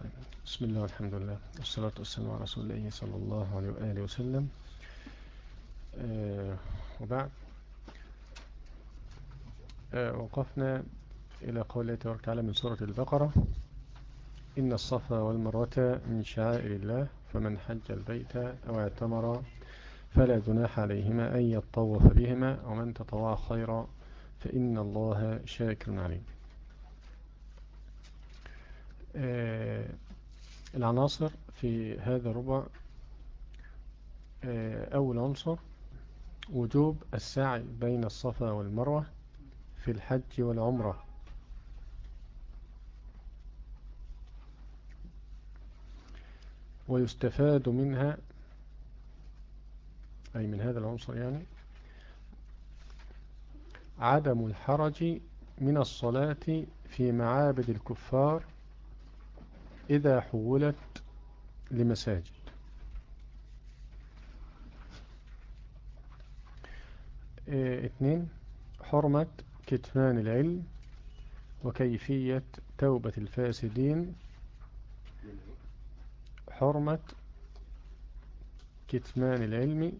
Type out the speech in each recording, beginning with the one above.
طيب بسم الله والحمد لله. والصلاة والسلام على رسول الله صلى الله عليه وآله وسلم. آه وبعد. آه وقفنا إلى قوله تبارك وتعالى من سورة البقرة. إن الصفا والمروة من شعائر الله فمن حج البيت أو اعتمر فلا جناح عليهما أن يطوف بهما ومن تطوع خيرا فإن الله شاكر عليم. آه العناصر في هذا الربع آه أول عنصر وجوب السعي بين الصفا والمروة في الحج والعمرة. ويستفاد منها أي من هذا العنصر يعني عدم الحرج من الصلاة في معابد الكفار إذا حولت لمساجد. آه اثنين حرمة كتمان العلم وكيفية توبة الفاسدين. حرمة كتمان العلم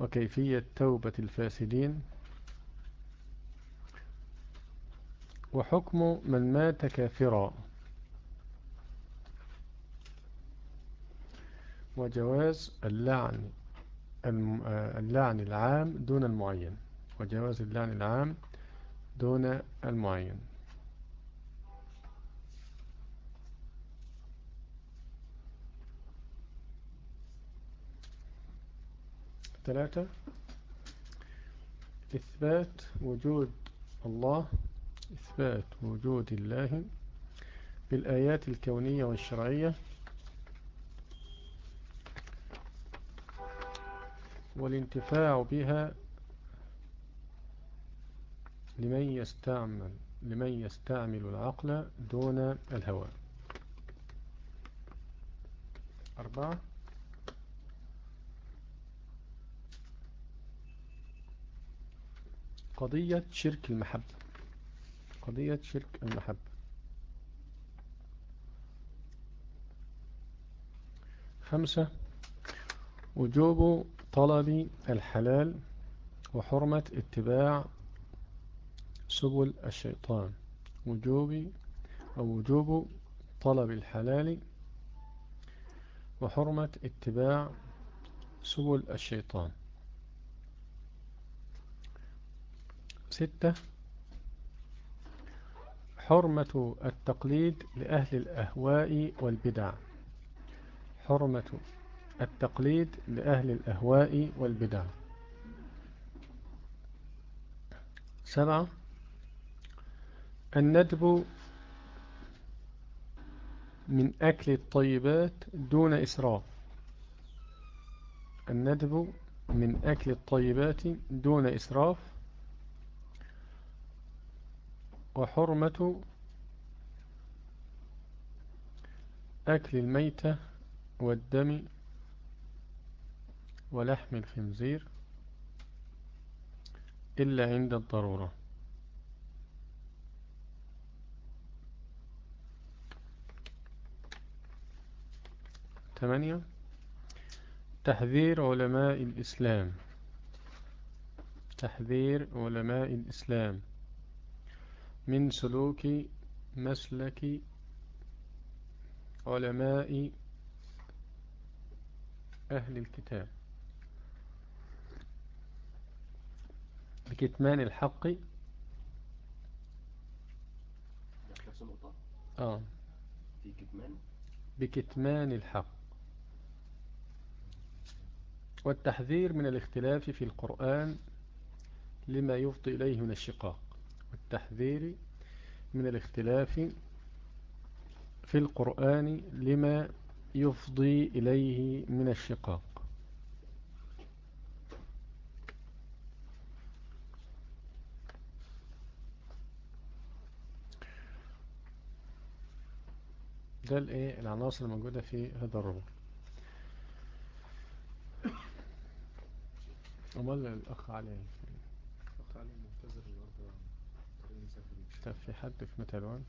وكيفية توبة الفاسدين. وحكم من مات كافرا. وجواز اللعن اللعن العام دون المعين. وجواز اللعن العام دون المعين. ثلاثة. إثبات وجود الله إثبات وجود الله بالآيات الكونية والشرعية. والانتفاع بها لمن يستعمل لمن يستعمل العقل دون الهوى. أربعة. قضية شرك المحبة. قضية شرك المحبة. خمسة وجوب طلب الحلال وحرمة اتباع سبل الشيطان. وجوب أو وجوب طلب الحلال وحرمة اتباع سبل الشيطان. ستة حرمة التقليد لأهل الأهواء والبدع. حرمة التقليد لأهل الأهواء والبدع. سبعة الندب من أكل الطيبات دون إسراف. الندب من أكل الطيبات دون إسراف. وحرمة أكل الميتة والدم ولحم الخنزير إلا عند الضرورة. ثمانية تحذير علماء الإسلام. تحذير علماء الإسلام. من سلوك مسلك علماء أهل الكتاب. بكتمان الحق. آه. في كتمان بكتمان الحق. والتحذير من الاختلاف في القرآن لما يفضي إليه من الشقاق. والتحذير من الاختلاف في القرآن لما يفضي إليه من الشقاق. ده الإيه؟ العناصر الموجودة في هذا الربع. أمال الأخ علي الاخ علي منتظر النهارده طب في حد في متلوان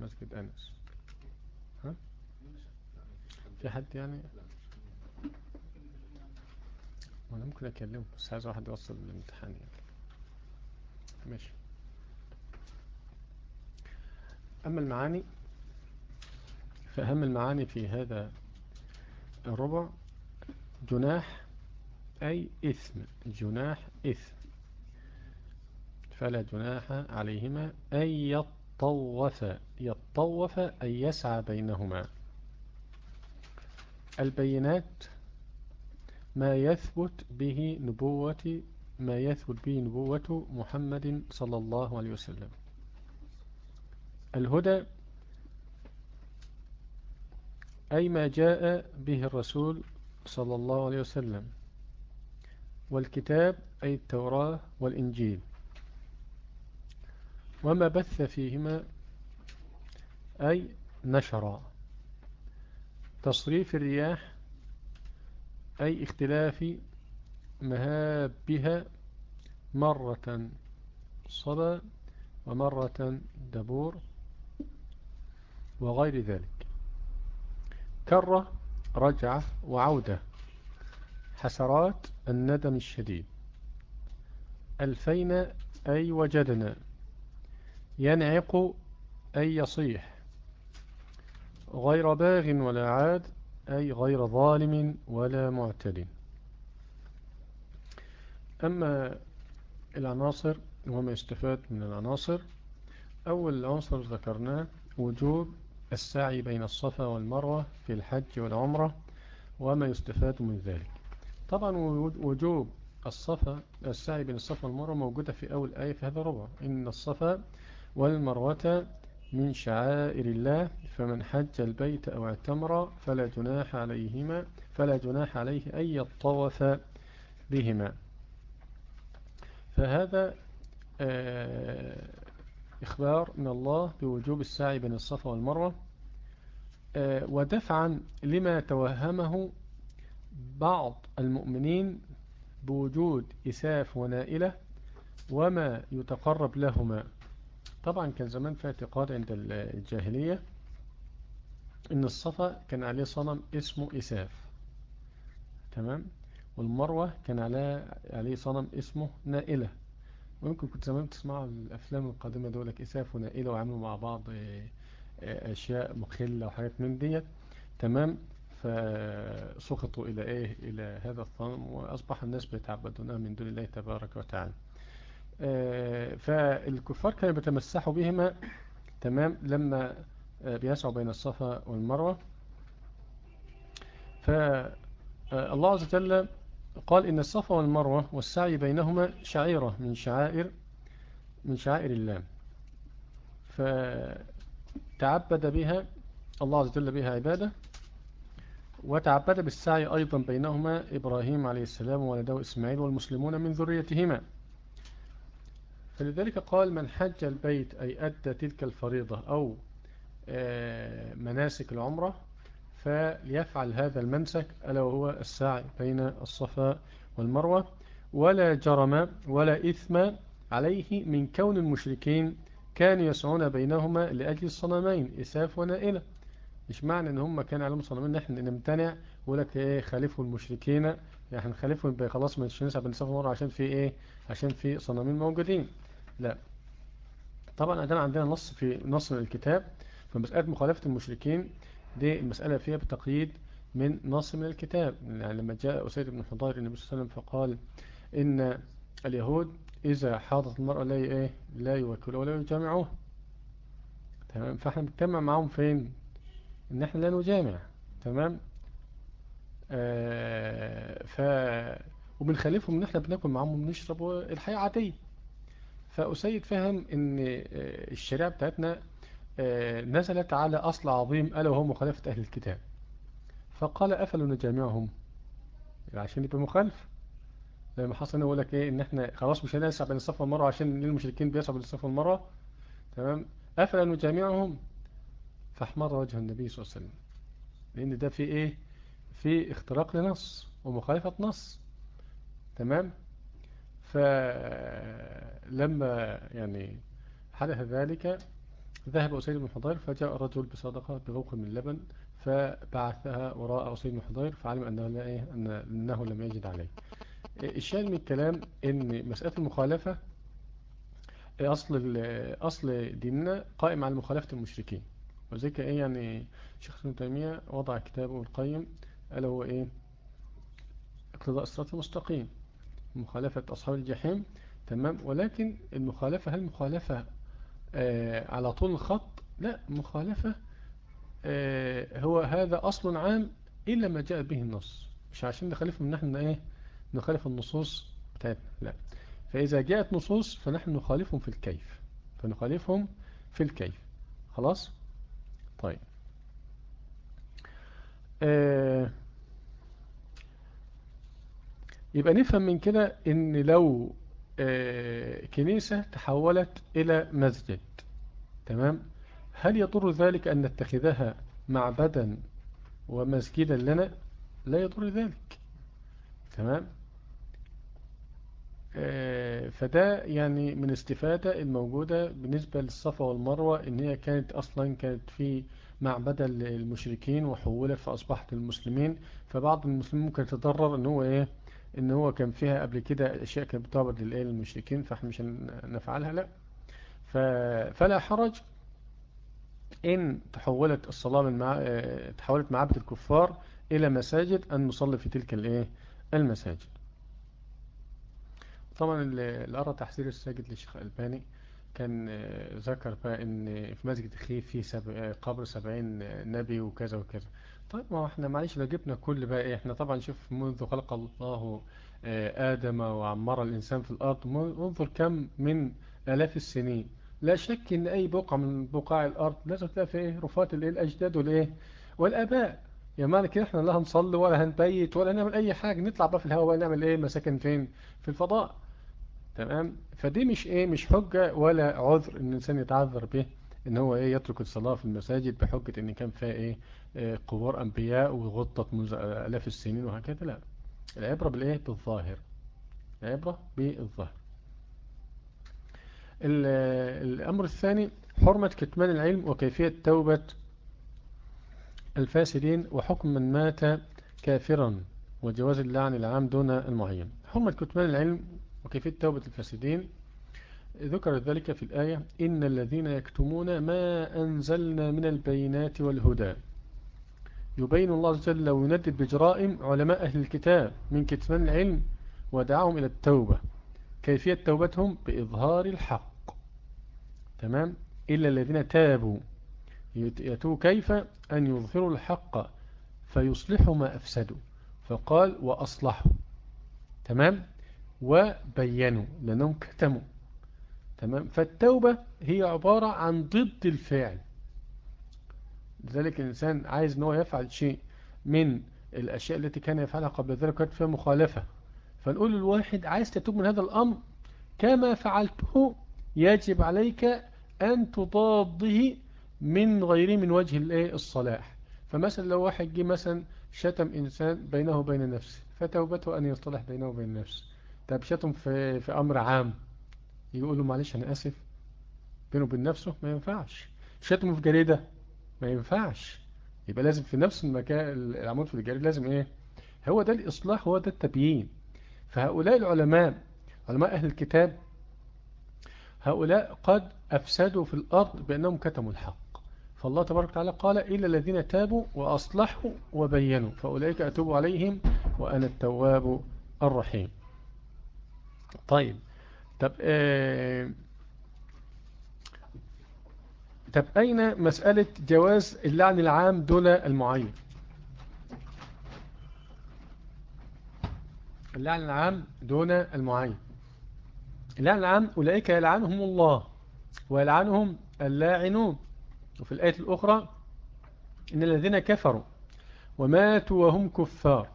مسجد أنس. ها؟ في حد يعني؟ وأنا ممكن أكلمه بس عايز واحد يوصل الامتحان يعني. ماشي. أما المعاني فأهم المعاني في هذا الربع جناح أي إثم. جناح إثم. فلا جناح عليهما أن يطوف يطوف أن يسعى بينهما. البينات ما يثبت به نبوة ما يثبت به نبوة محمد صلى الله عليه وسلم. الهدى أي ما جاء به الرسول صلى الله عليه وسلم. والكتاب أي التوراة والإنجيل. وما بث فيهما أي نشر تصريف الرياح أي اختلاف مهابها مرة صبا ومرة دبور وغير ذلك. كرة رجعة وعودة. حسرات الندم الشديد. ألفين أي وجدنا. ينعق أي يصيح. غير باغ ولا عاد أي غير ظالم ولا معتد. أما العناصر وما يستفاد من العناصر أول عنصر ذكرناه وجوب السعي بين الصفا والمروة في الحج والعمرة وما يستفاد من ذلك. طبعا وجوب الصفا السعي بين الصفا والمروة موجودة في أول آية في هذا الربع. إن الصفا والمروة من شعائر الله فمن حج البيت أو اعتمر فلا جناح عليهما فلا جناح عليه أن يطوف بهما. فهذا آه، إخبار من الله بوجوب السعي بين الصفا والمروة آه، ودفعا لما توهمه بعض المؤمنين بوجود إساف ونائلة وما يتقرب لهما. طبعا كان زمان في اعتقاد عند الجاهلية إن الصفا كان عليه صنم اسمه إساف. تمام؟ والمروة كان عليه صنم اسمه نائلة. ويمكن كنت زمان تسمعوا الأفلام القادمة دولك إساف ونائلة وعملوا مع بعض آه، آه، أشياء مخلة وحاجات من ديت. تمام؟ فسقطوا إلى إيه؟ إلى هذا الصنم وأصبح الناس بيتعبدونها من دون الله تبارك وتعالى. فالكفار كانوا بيتمسحوا بهما تمام لما بيسعوا بين الصفا والمروة. فالله عز وجل قال إن الصفا والمروة والسعي بينهما شعيرة من شعائر من شعائر الله. فتعبد بها الله عز وجل بها عبادة وتعبد بالسعي أيضا بينهما إبراهيم عليه السلام وولده إسماعيل والمسلمون من ذريتهما. فلذلك قال من حج البيت أي أدى تلك الفريضة أو آه، مناسك العمرة فليفعل هذا المنسك ألا وهو السعي بين الصفا والمروة ولا جرم ولا إثم عليه من كون المشركين كانوا يسعون بينهما لأجل الصنمين إساف ونائلة. مش معنى إن هم كان عليهم صنمين نحن نمتنع ولك إيه خالفوا المشركين. يعني نخالفهم خلاص مش نسعى الصفا والمروة عشان في إيه؟ عشان في صنمين موجودين. لا. طبعا عندنا عندنا نص في نص الكتاب فمسألة مخالفة المشركين. دي المسألة فيها بتقييد من نص من الكتاب. يعني لما جاء أسيد بن حضير النبي صلى الله عليه وسلم فقال إن اليهود إذا حاضت المرأة لا إيه لا يوكلوا ولا يجامعوه تمام؟ فإحنا بنجتمع معهم فين؟ إن إحنا لا نجامع. تمام؟ آه ف وبنخالفهم إن إحنا بناكل معهم وبنشرب الحياة عادية. فأسيد فهم إن آه، الشريعة بتاعتنا آه، نزلت على أصل عظيم ألا وهو مخالفة أهل الكتاب. فقال أفلوا نجامعهم؟ عشان يبقى مخالف. زي ما حصل يقول لك إيه إن إحنا خلاص مش هنسعى بين الصفا والمروة عشان المشركين بيسعوا بين الصفا والمروة؟ تمام؟ أفلا نجامعهم؟ فاحمر وجه النبي صلى الله عليه وسلم. لأن ده في إيه؟ في اختراق لنص ومخالفة نص. تمام؟ فلما يعني حدث ذلك ذهب أسيد بن حضير فجاء الرجل بصدقة بغوق من اللبن فبعثها وراء أسيد بن حضير فعلم أنه, لا إيه أنه لم يجد عليه. الشاهد من الكلام أن مسألة المخالفة أصل أصل ديننا قائم على مخالفة المشركين. وذلك إيه يعني شيخ ابن تيمية وضع كتابه القيم ألا هو إيه؟ اقتضاء الصراط المستقيم. مخالفة أصحاب الجحيم تمام؟ ولكن المخالفة هل مخالفة آه على طول الخط؟ لا مخالفة آه هو هذا أصل عام إلا ما جاء به النص. مش عشان نخالفهم نحن إيه؟ نخالف النصوص بتاعتنا لا. فإذا جاءت نصوص فنحن نخالفهم في الكيف. فنخالفهم في الكيف. خلاص؟ طيب. آه يبقى نفهم من كده إن لو آه كنيسة تحولت إلى مسجد تمام؟ هل يضر ذلك أن نتخذها معبدا ومسجدا لنا؟ لا يضر ذلك تمام؟ آه، فده يعني من استفادة الموجودة بالنسبة للصفا والمروة إن هي كانت أصلا كانت في معبدا للمشركين وحولت فأصبحت المسلمين فبعض المسلمين ممكن يتضرر إن هو إيه؟ إن هو كان فيها قبل كده أشياء كانت بتعبد للايه للمشركين فإحنا مش نفعلها لا. فلا حرج. إن تحولت الصلاة من مع... تحولت معبد الكفار إلى مساجد أن نصلي في تلك الإيه؟ المساجد. طبعا اللي قرأ تحذير الساجد للشيخ ألباني كان آه، ذكر بقى إن في مسجد خيف في سب... قبر سبعين نبي وكذا وكذا. طيب ما إحنا معلش لو جبنا كل بقى إيه إحنا طبعا شوف منذ خلق الله آه، آدم وعمر الإنسان في الأرض انظر كم من آلاف السنين. لا شك إن أي بقعة من بقاع الأرض لازم تلاقي في إيه رفات الإيه الأجداد والايه والآباء. يا معنى كده إحنا لا هنصلي ولا هنبيت ولا نعمل أي حاجة. نطلع بقى في الهواء نعمل إيه مساكن فين؟ في الفضاء. تمام؟ فدي مش إيه مش حجة ولا عذر إن الإنسان يتعذر به. إن هو إيه يترك الصلاة في المساجد بحجة إن كان فيها إيه, إيه قبور أنبياء وغطت منذ آلاف السنين وهكذا. لا العبرة بالإيه؟ بالظاهر. العبرة بالظاهر. الأمر الثاني حرمة كتمان العلم وكيفية توبة الفاسدين وحكم من مات كافرا وجواز اللعن العام دون المعين. حرمة كتمان العلم وكيفية توبة الفاسدين ذكر ذلك في الآية إن الذين يكتمون ما أنزلنا من البينات والهدى. يبين الله عز وجل ويندد بجرائم علماء أهل الكتاب من كتمان العلم ودعاهم إلى التوبة. كيفية توبتهم؟ بإظهار الحق. تمام؟ إلا الذين تابوا. يتوب كيف؟ أن يظهروا الحق فيصلحوا ما أفسدوا. فقال وأصلحوا. تمام؟ وبينوا لأنهم كتموا. تمام؟ فالتوبة هي عبارة عن ضد الفعل. لذلك الإنسان عايز أنه يفعل شيء من الأشياء التي كان يفعلها قبل ذلك كانت فيها مخالفة. فنقول للواحد عايز تتوب من هذا الأمر كما فعلته يجب عليك أن تضاده من غيره من وجه الصلاح. فمثلا لو واحد جه مثلا شتم إنسان بينه وبين نفسه فتوبته أن يصطلح بينه وبين نفسه. طب شتم في, في أمر عام. يقول له معلش أنا أسف. بينه وبين نفسه ما ينفعش. شتمه في جريدة ما ينفعش. يبقى لازم في نفس المكان العمود في الجريدة لازم إيه؟ هو ده الإصلاح هو ده التبيين. فهؤلاء العلماء علماء أهل الكتاب هؤلاء قد أفسدوا في الأرض بأنهم كتموا الحق. فالله تبارك وتعالى قال إلا الذين تابوا وأصلحوا وبينوا. فأولئك أتوب عليهم وأنا التواب الرحيم. طيب. طب آه طب أين مسألة جواز اللعن العام دون المعين؟ اللعن العام دون المعين. اللعن العام أولئك يلعنهم الله ويلعنهم اللاعنون. وفي الآية الأخرى إن الذين كفروا وماتوا وهم كفار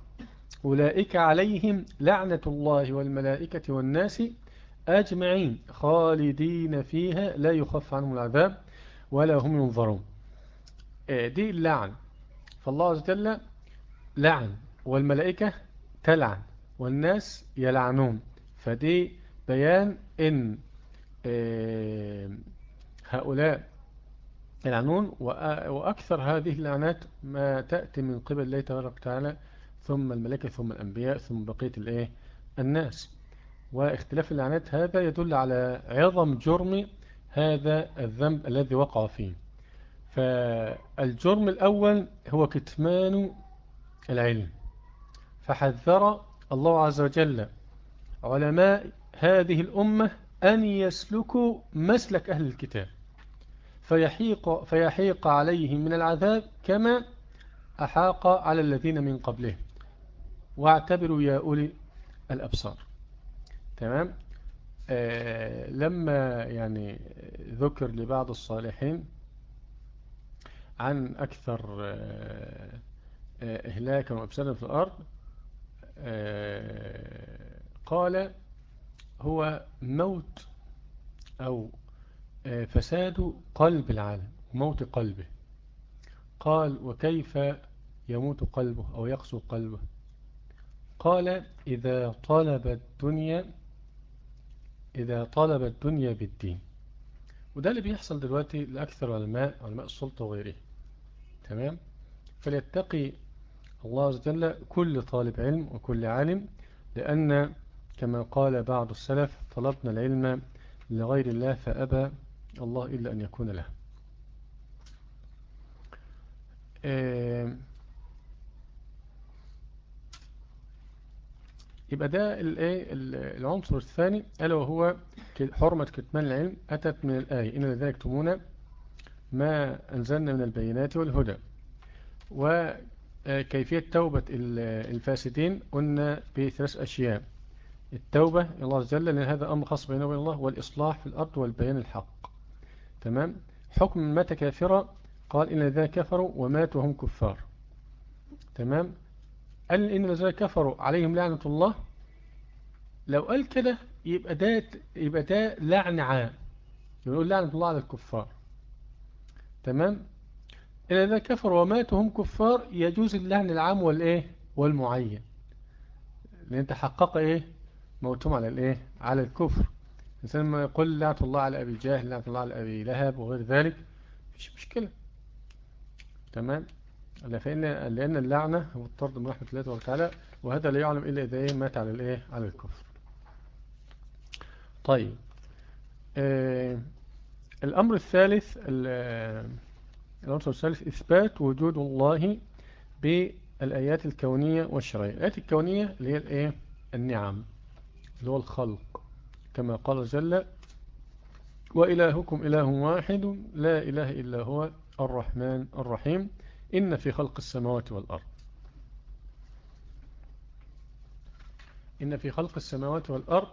أولئك عليهم لعنة الله والملائكة والناس أجمعين خالدين فيها لا يخف عنهم العذاب ولا هم ينظرون. آه، دي اللعن فالله عز وجل لعن والملائكة تلعن والناس يلعنون. فدي بيان إن آه، هؤلاء يلعنون وأكثر هذه اللعنات ما تأتي من قبل الله تبارك وتعالى ثم الملائكة ثم الأنبياء ثم بقية الناس. واختلاف اللعنات هذا يدل على عظم جرم هذا الذنب الذي وقع فيه. فالجرم الأول هو كتمان العلم. فحذر الله عز وجل علماء هذه الأمة أن يسلكوا مسلك أهل الكتاب. فيحيق, فيحيق عليهم من العذاب كما أحاق على الذين من قبله. واعتبروا يا أولي الأبصار. تمام؟ آه لما يعني ذكر لبعض الصالحين عن أكثر آه إهلاكا وأبسادا في الأرض آه قال هو موت أو آه، فساد قلب العالم موت قلبه. قال وكيف يموت قلبه أو يقسو قلبه؟ قال إذا طلب الدنيا إذا طلب الدنيا بالدين. وده اللي بيحصل دلوقتي لأكثر علماء علماء السلطة وغيره تمام؟ فليتقي الله عز وجل كل طالب علم وكل عالم لأن كما قال بعض السلف طلبنا العلم لغير الله فأبى الله إلا أن يكون له. آه، يبقى ده العنصر الثاني ألا وهو حرمة كتمان العلم أتت من الآية. إن الذين يكتمون ما أنزلنا من البينات والهدى. وكيفية توبة الفاسدين قلنا بثلاث أشياء. التوبة إلى الله عز وجل لأن هذا أمر خاص بينه وبين الله والإصلاح في الأرض والبيان الحق. تمام؟ حكم مات كافرا قال إن الذين كفروا وماتوا هم كفار. تمام؟ قال إن الذين كفروا عليهم لعنة الله. لو قال كده يبقى ده يبقى ده لعن عام. يقول لعنة الله على الكفار. تمام؟ إن الذين كفروا وماتوا هم كفار يجوز اللعن العام والإيه؟ والمعين. لأن تحقق إيه؟ موتهم على الإيه؟ على الكفر. الإنسان لما يقول لعنة الله على أبي جاهل لعنة الله على أبي لهب وغير ذلك مش مشكلة. تمام؟ فإن لأن اللعنة هو الطرد من رحمة الله تعالى وهذا لا يعلم إلا إذا إيه مات على الإيه؟ على الكفر. طيب. آه الأمر الثالث العنصر الثالث إثبات وجود الله بالآيات الكونية والشرعية. الآيات الكونية اللي هي الإيه النعم اللي هو الخلق كما قال جل وإلهكم إله واحد لا إله إلا هو الرحمن الرحيم. إن في خلق السماوات والأرض. إن في خلق السماوات والأرض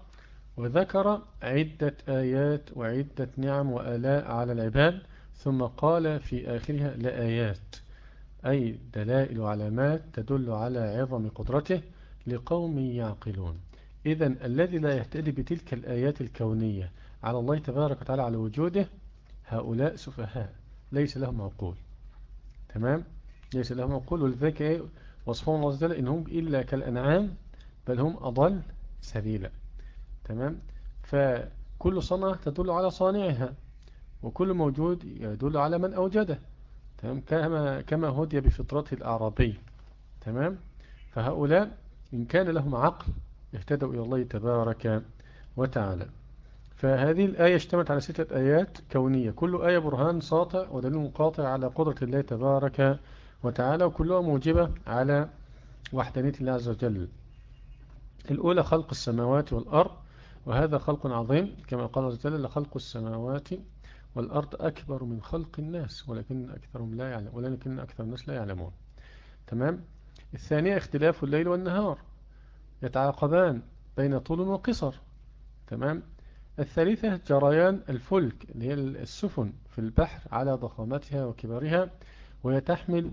وذكر عدة آيات وعدة نعم وآلاء على العباد ثم قال في آخرها لآيات أي دلائل وعلامات تدل على عظم قدرته لقوم يعقلون. إذا الذي لا يهتدي بتلك الآيات الكونية على الله تبارك وتعالى على وجوده هؤلاء سفهاء ليس لهم عقول. تمام؟ ليس لهم عقول ولذلك إيه؟ وصفهم الله عز وجل إنهم إلا كالأنعام بل هم أضل سبيلا. تمام؟ فكل صنعة تدل على صانعها وكل موجود يدل على من أوجده. تمام؟ كما كما هدي بفطرته الأعرابي. تمام؟ فهؤلاء إن كان لهم عقل اهتدوا إلى الله تبارك وتعالى. فهذه الآية اشتمت على ستة آيات كونية. كل آية برهان ساطع ودليل قاطع على قدرة الله تبارك وتعالى وكلها موجبة على وحدانية الله عز وجل. الأولى خلق السماوات والأرض وهذا خلق عظيم. كما قال عز وجل لخلق السماوات والأرض أكبر من خلق الناس ولكن أكثرهم لا يعلم ولكن أكثر الناس لا يعلمون. تمام؟ الثانية اختلاف الليل والنهار يتعاقبان بين طول وقصر. تمام؟ الثالثة جريان الفلك اللي هي السفن في البحر على ضخامتها وكبرها وهي تحمل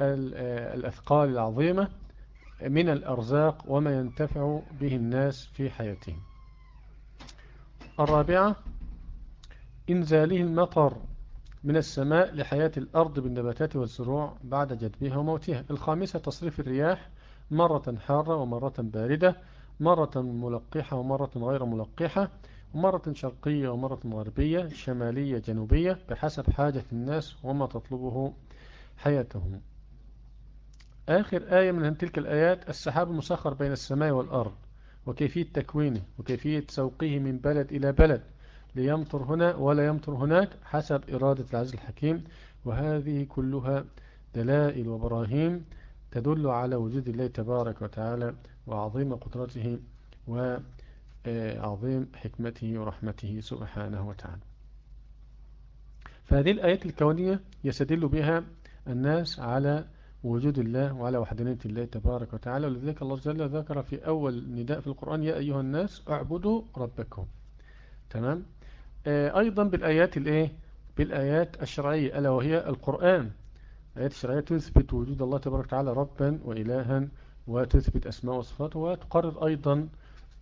الأثقال العظيمة من الأرزاق وما ينتفع به الناس في حياتهم. الرابعة إنزاله المطر من السماء لحياة الأرض بالنباتات والزروع بعد جدبها وموتها. الخامسة تصريف الرياح مرة حارة ومرة باردة مرة ملقحة ومرة غير ملقحة. ومرة شرقية ومرة غربية شمالية جنوبية بحسب حاجة الناس وما تطلبه حياتهم. آخر آية من تلك الآيات السحاب المسخر بين السماء والأرض وكيفية تكوينه وكيفية سوقه من بلد إلى بلد ليمطر هنا ولا يمطر هناك حسب إرادة العزيز الحكيم. وهذه كلها دلائل وبراهين تدل على وجود الله تبارك وتعالى وعظيم قدرته وعظيم حكمته ورحمته سبحانه وتعالى. فهذه الآيات الكونية يستدل بها الناس على وجود الله وعلى وحدانية الله تبارك وتعالى. ولذلك الله جل ذكر في أول نداء في القرآن يا أيها الناس اعبدوا ربكم. تمام؟ آه، أيضا بالآيات الإيه؟ بالآيات الشرعية ألا وهي القرآن. آيات الشرعية تثبت وجود الله تبارك وتعالى ربا وإلها وتثبت أسماء وصفاته وتقرر أيضا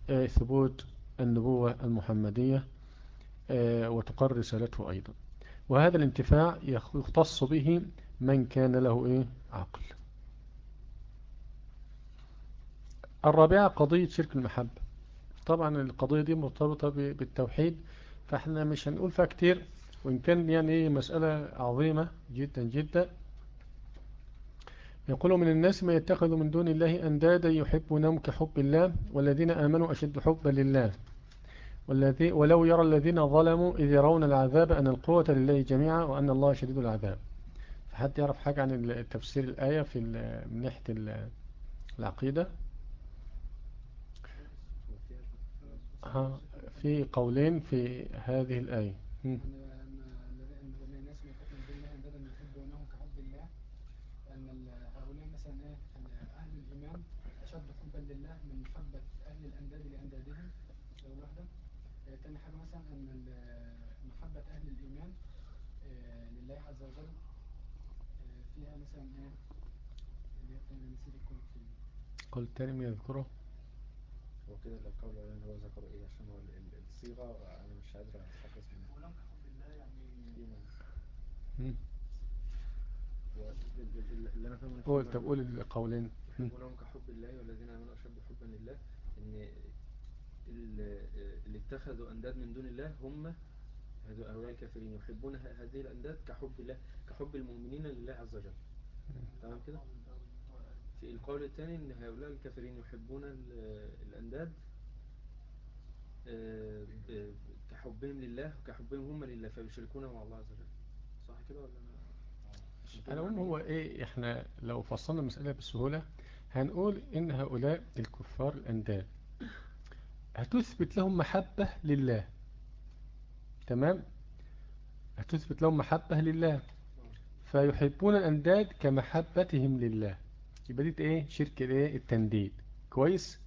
ثبوت النبوة المحمدية آه، وتقرر رسالته أيضا. وهذا الانتفاع يختص به من كان له إيه؟ عقل. الرابعة قضية شرك المحبة. طبعا القضية دي مرتبطة بالتوحيد فإحنا مش هنقول فيها كتير وإن كان يعني مسألة عظيمة جدا جدا. يقول من الناس ما يتخذ من دون الله أندادا يحبونهم كحب الله والذين آمنوا أشد حبا لله والذي ولو يرى الذين ظلموا إذ يرون العذاب أن القوة لله جميعا وأن الله شديد العذاب حد يعرف حاجة عن تفسير الآية في من ناحية العقيدة؟ في قولين في هذه الآية تاني حاجة مثلا أن محبة أهل الإيمان آه، لله عز وجل آه، فيها مثلا إيه اللي هي نسيت الكل في تاني من يذكره. هو كده القول يعني هو ذكر إيه؟ عشان هو الصيغة أنا مش قادر أستحقص منها. ولم حب الله يعني اللي أنا فاهمه قول طب قول القولين. يحبونهم كحب الله والذين آمنوا أشد حبا لله إن اللي اتخذوا أنداد من دون الله هم هؤلاء الكافرين يحبون هذه الأنداد كحب الله كحب المؤمنين لله عز وجل. تمام كده؟ في القول الثاني إن هؤلاء الكافرين يحبون الأنداد آه، كحبهم لله وكحبهم هم لله فيشركون مع الله عز وجل. صح كده ولا على العموم هو إيه إحنا لو فصلنا المسألة بسهولة هنقول إن هؤلاء الكفار الأنداد. هتثبت لهم محبة لله. تمام؟ هتثبت لهم محبة لله. فيحبون الأنداد كمحبتهم لله. يبقى دي إيه؟ شرك الايه التنديد. كويس؟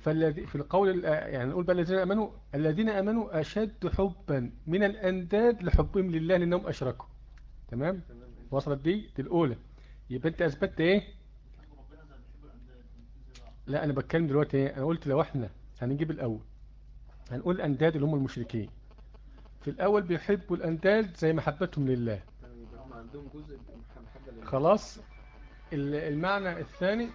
فالذي في القول يعني نقول بقى الذين آمنوا الذين آمنوا أشد حبا من الأنداد لحبهم لله لأنهم أشركوا. تمام؟ وصلت دي؟ دي الأولى. يبقى أنت أثبتت إيه؟ لا أنا بتكلم دلوقتي إيه؟ أنا قلت لو إحنا هنجيب الأول هنقول الأنداد اللي هم المشركين. في الأول بيحبوا الأنداد زي محبتهم لله. خلاص؟ المعنى الثاني.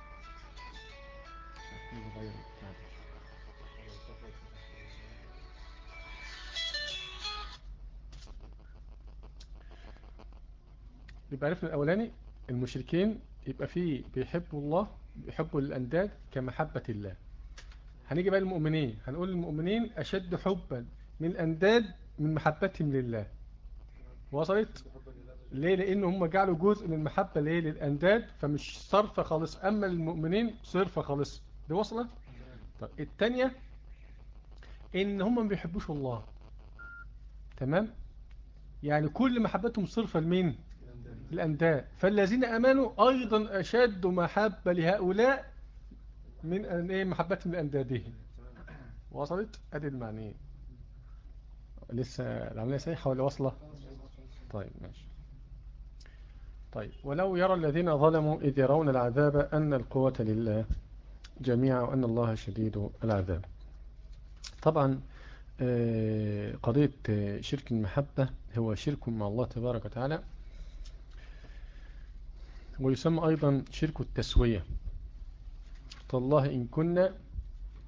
يبقى عرفنا الأولاني المشركين يبقى فيه بيحبوا الله بيحبوا الأنداد كمحبة الله. هنيجي بقى للمؤمنين. هنقول المؤمنين أشد حبا من الأنداد من محبتهم لله. وصلت؟ ليه؟ لأن هم جعلوا جزء من المحبة ليه؟ للأنداد فمش صرفة خالص. أما المؤمنين صرفة خالص. دي وصلت؟ طب التانية إن هم ما بيحبوش الله. تمام؟ يعني كل محبتهم صرفة لمين؟ الأنداد فالذين أمانوا أيضا أشد محبة لهؤلاء من أن إيه؟ محبتهم لأندادهم. وصلت؟ أدي المعنيين. لسه العملية صحيحة ولا واصلة؟ طيب ماشي. طيب. ولو يرى الذين ظلموا إذ يرون العذاب أن القوة لله جميعا وأن الله شديد العذاب. طبعا آه، قضية آه، شرك المحبة هو شرك مع الله تبارك وتعالى. ويسمى أيضا شرك التسوية. تالله إن كنا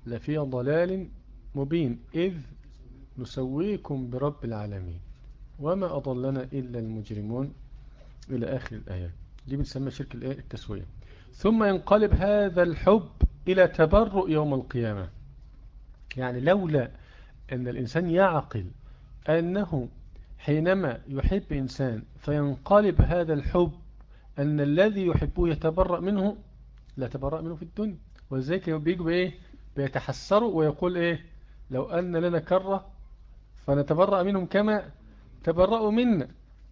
لفي ضلال مبين إذ نسويكم برب العالمين. وما أضلنا إلا المجرمون. إلى آخر الآية دي بنسمى شرك التسوية. ثم ينقلب هذا الحب إلى تبرؤ يوم القيامة. يعني لولا أن الإنسان يعقل أنه حينما يحب إنسان فينقلب هذا الحب أن الذي يحبه يتبرأ منه لا تبرأ منه في الدنيا. وذلك بيجوا بإيه؟ بيتحسروا ويقول إيه؟ لو أن لنا كرة فنتبرأ منهم كما تبرأوا منا.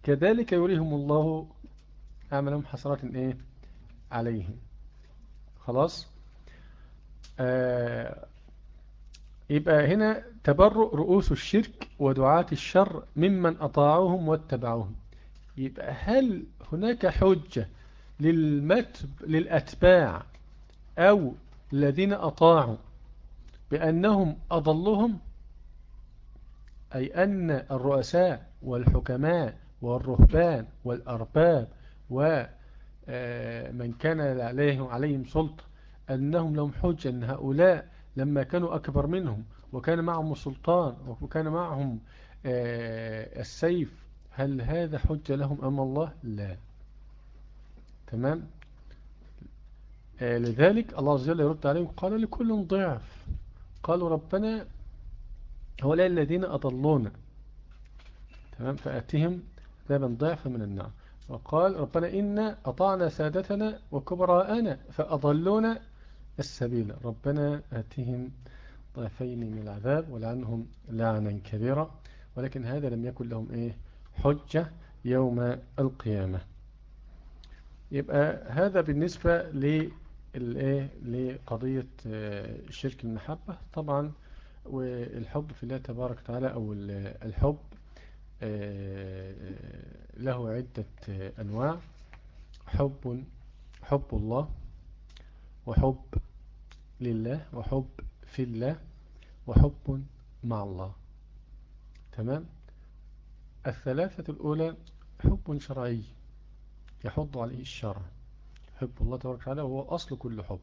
كذلك يريهم الله أعملهم حسرات إيه؟ عليهم. خلاص؟ آه يبقى هنا تبرؤ رؤوس الشرك ودعاة الشر ممن أطاعوهم واتبعوهم. يبقى هل هناك حجة للمتب للأتباع أو الذين أطاعوا بأنهم أضلهم؟ أي أن الرؤساء والحكماء والرهبان والأرباب ومن آه، كان عليهم, عليهم سلطة أنهم لهم حجة أن هؤلاء لما كانوا أكبر منهم وكان معهم سلطان وكان معهم آه، السيف هل هذا حجة لهم أم الله؟ لا. تمام؟ آه، لذلك الله عز وجل يرد عليهم قال لكل ضعف قالوا ربنا هؤلاء الذين أضلونا. تمام؟ فأتهم ذابا ضعفا من النار. وقال ربنا إنا أطعنا سادتنا وكبراءنا فأضلونا السبيل. ربنا آتهم ضعفين من العذاب ولعنهم لعنا كبيرا. ولكن هذا لم يكن لهم إيه؟ حجة يوم القيامة. يبقى هذا بالنسبة لقضية آه، شرك المحبة طبعا والحب في الله تبارك وتعالى أو الحب له عدة أنواع. حب حب الله وحب لله وحب في الله وحب مع الله. تمام؟ الثلاثة الأولى حب شرعي يحض عليه الشرع. حب الله تبارك وتعالى وهو أصل كل حب.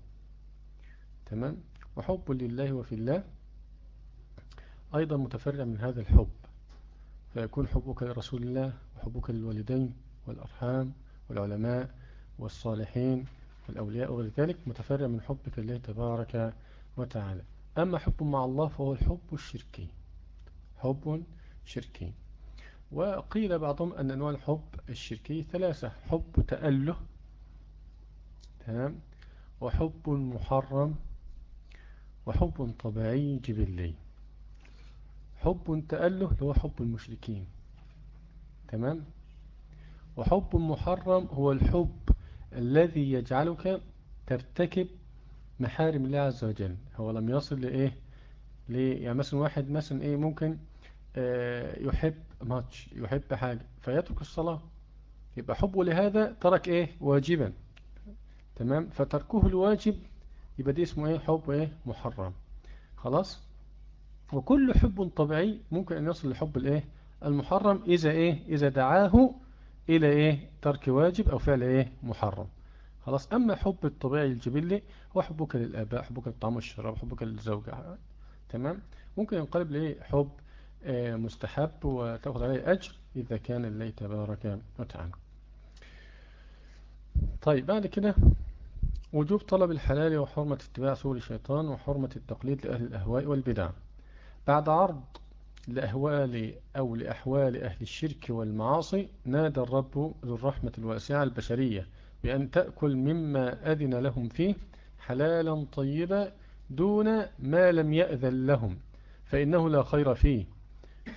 تمام؟ وحب لله وفي الله أيضا متفرع من هذا الحب. فيكون حبك لرسول الله وحبك للوالدين والأرحام والعلماء والصالحين والأولياء وغير ذلك متفرع من حبك لله تبارك وتعالى. أما حب مع الله فهو الحب الشركي. حب شركي. وقيل بعضهم أن أنواع الحب الشركي ثلاثة حب تأله تمام وحب محرم وحب طبيعي جبلي. حب تأله هو حب المشركين. تمام؟ وحب محرم هو الحب الذي يجعلك ترتكب محارم الله عز وجل. هو لم يصل لإيه ليه يعني مثلا واحد مثلا إيه ممكن آه يحب ماتش يحب حاجة فيترك الصلاة. يبقى حبه لهذا ترك إيه؟ واجبا. تمام؟ فتركه الواجب يبقى دي اسمه إيه؟ حب إيه؟ محرم. خلاص؟ وكل حب طبيعي ممكن أن يصل لحب الإيه؟ المحرم. إذا إيه؟ إذا دعاه إلى إيه؟ ترك واجب أو فعل إيه؟ محرم. خلاص. أما حب الطبيعي الجبلي هو حبك للآباء حبك للطعام والشراب حبك للزوجة. تمام؟ ممكن ينقلب لإيه؟ حب آه، مستحب وتأخذ عليه أجر إذا كان لله تبارك وتعالى. طيب بعد كده وجوب طلب الحلال وحرمة اتباع سور الشيطان وحرمة التقليد لأهل الأهواء والبدع. بعد عرض لأهوال أو لأحوال أهل الشرك والمعاصي نادى الرب ذو الرحمة الواسعة البشرية بأن تأكل مما أذن لهم فيه حلالا طيبا دون ما لم يأذن لهم فإنه لا خير فيه.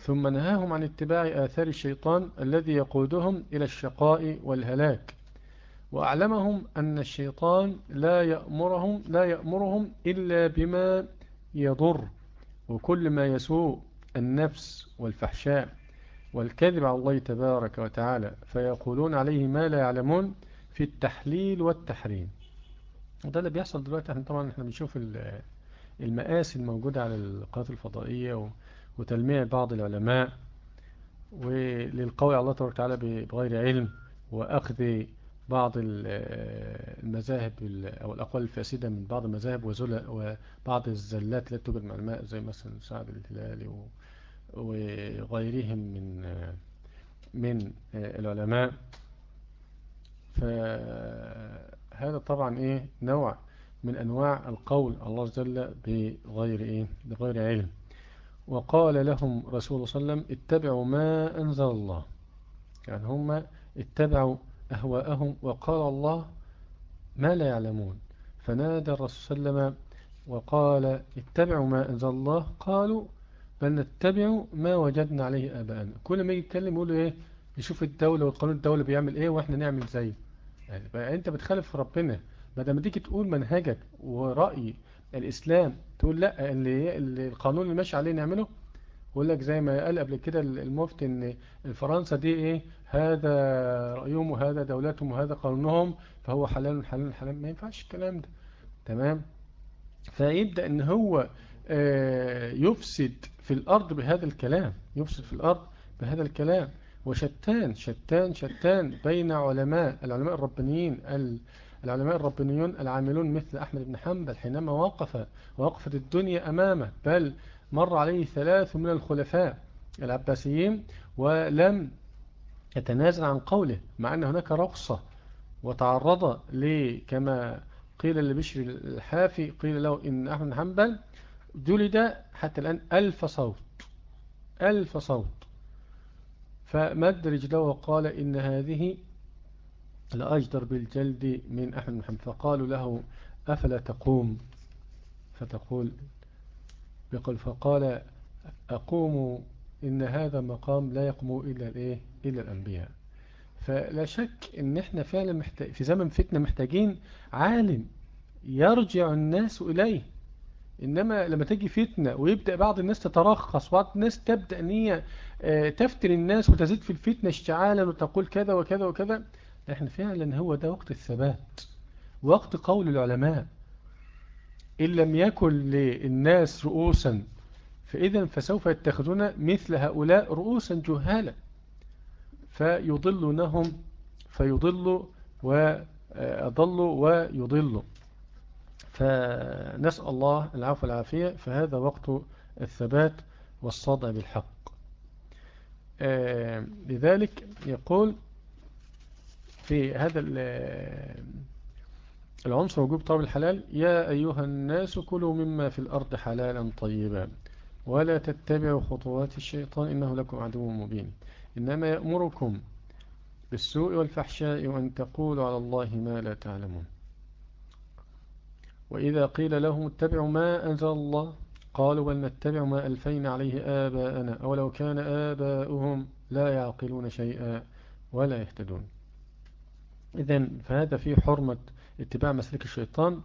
ثم نهاهم عن اتباع آثار الشيطان الذي يقودهم إلى الشقاء والهلاك. وأعلمهم أن الشيطان لا يأمرهم, لا يأمرهم إلا بما يضر. وكل ما يسوء النفس والفحشاء والكذب على الله تبارك وتعالى فيقولون عليه ما لا يعلمون في التحليل والتحريم. وده اللي بيحصل دلوقتي. إحنا طبعا إحنا بنشوف المآسي الموجودة على القناة الفضائية وتلميع بعض العلماء وللقول على الله تبارك وتعالى بغير علم وأخذ بعض المذاهب أو الأقوال الفاسدة من بعض المذاهب وبعض الزلات التي مع الماء زي مثلا سعد الهلالي وغيرهم من من العلماء. فهذا طبعا إيه نوع من أنواع القول الله جل بغير إيه بغير علم. وقال لهم رسول صلى الله عليه وسلم اتبعوا ما أنزل الله. يعني هم اتبعوا أهواءهم وقال الله ما لا يعلمون. فنادى الرسول صلى الله عليه وسلم وقال اتبعوا ما أنزل الله. قالوا بل نتبع ما وجدنا عليه آباءنا. كل ما يتكلم يقول إيه؟ يشوف الدولة والقانون الدولة بيعمل إيه وإحنا نعمل زيه. يعني بقى أنت بتخالف ربنا. ما تيجي تقول منهجك ورأي الإسلام تقول لا اللي القانون اللي ماشي عليه نعمله يقول لك زي ما قال قبل كده المفتي إن فرنسا دي إيه؟ هذا رأيهم وهذا دولتهم وهذا قانونهم فهو حلال حلال حلال. ما ينفعش الكلام ده. تمام؟ فيبدأ إن هو آه، يفسد في الأرض بهذا الكلام يفسد في الأرض بهذا الكلام. وشتان شتان شتان بين علماء العلماء الربانيين العلماء الربانيون العاملون مثل أحمد بن حنبل حينما وقف وقفت الدنيا أمامه. بل مر عليه ثلاث من الخلفاء العباسيين ولم يتنازل عن قوله مع أن هناك رخصة وتعرض كما قيل لبشر الحافي قيل له إن أحمد حنبل جلد حتى الآن ألف صوت ألف صوت. فمد رجله وقال إن هذه لأجدر بالجلد من أحمد محمد فقالوا له أفلا تقوم؟ فتقول بقول فقال أقوم إن هذا مقام لا يقوم إلا الإيه؟ إلا الأنبياء. فلا شك إن إحنا فعلا محتاج في زمن فتنة محتاجين عالم يرجع الناس إليه. إنما لما تجي فتنة ويبدأ بعض الناس تترخص وبعض الناس تبدأ أن هي آه، تفتن الناس وتزيد في الفتنة اشتعالا وتقول كذا وكذا وكذا إحنا فعلا هو ده وقت الثبات وقت قول العلماء. إن لم يكن للناس رؤوسا فإذا فسوف يتخذون مثل هؤلاء رؤوسا جهالا. فيضلونهم فيضلوا وأضلوا ويضلوا. فنسأل الله العفو والعافية فهذا وقت الثبات والصدع بالحق. آه، لذلك يقول في هذا العنصر وجوب طلب الحلال يا أيها الناس كلوا مما في الأرض حلالا طيبا ولا تتبعوا خطوات الشيطان إنه لكم عدو مبين. إنما يأمركم بالسوء والفحشاء وأن تقولوا على الله ما لا تعلمون. وإذا قيل لهم اتبعوا ما أنزل الله قالوا بل نتبع ما ألفين عليه آباءنا أولو كان آباؤهم لا يعقلون شيئا ولا يهتدون. إذن فهذا فيه حرمة اتباع مسلك الشيطان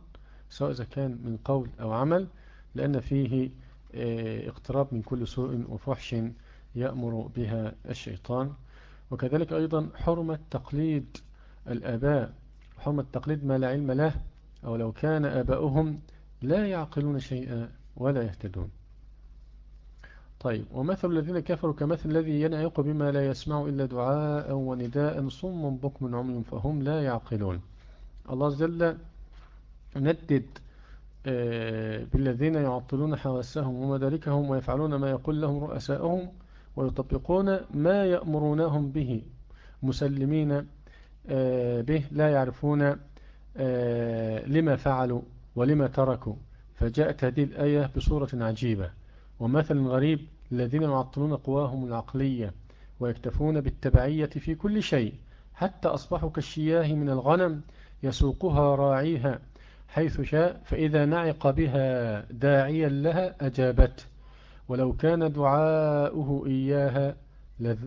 سواء إذا كان من قول أو عمل لأن فيه آه، اقتراب من كل سوء وفحش يأمر بها الشيطان. وكذلك أيضا حرمة تقليد الآباء. حرمة تقليد ما لا علم له أو لو كان آباؤهم لا يعقلون شيئا ولا يهتدون. طيب ومثل الذين كفروا كمثل الذي ينعق بما لا يسمع إلا دعاء ونداء صم بكم عمي فهم لا يعقلون. الله جل ندد آه، بالذين يعطلون حواسهم ومداركهم ويفعلون ما يقول لهم رؤساءهم ويطبقون ما يأمرونهم به مسلمين آه، به لا يعرفون آه، لما فعلوا ولما تركوا. فجاءت هذه الآية بصورة عجيبة. ومثل غريب الذين يعطلون قواهم العقلية ويكتفون بالتبعية في كل شيء حتى أصبحوا كالشياه من الغنم يسوقها راعيها حيث شاء فإذا نعق بها داعيا لها أجابت ولو كان دعاؤه إياها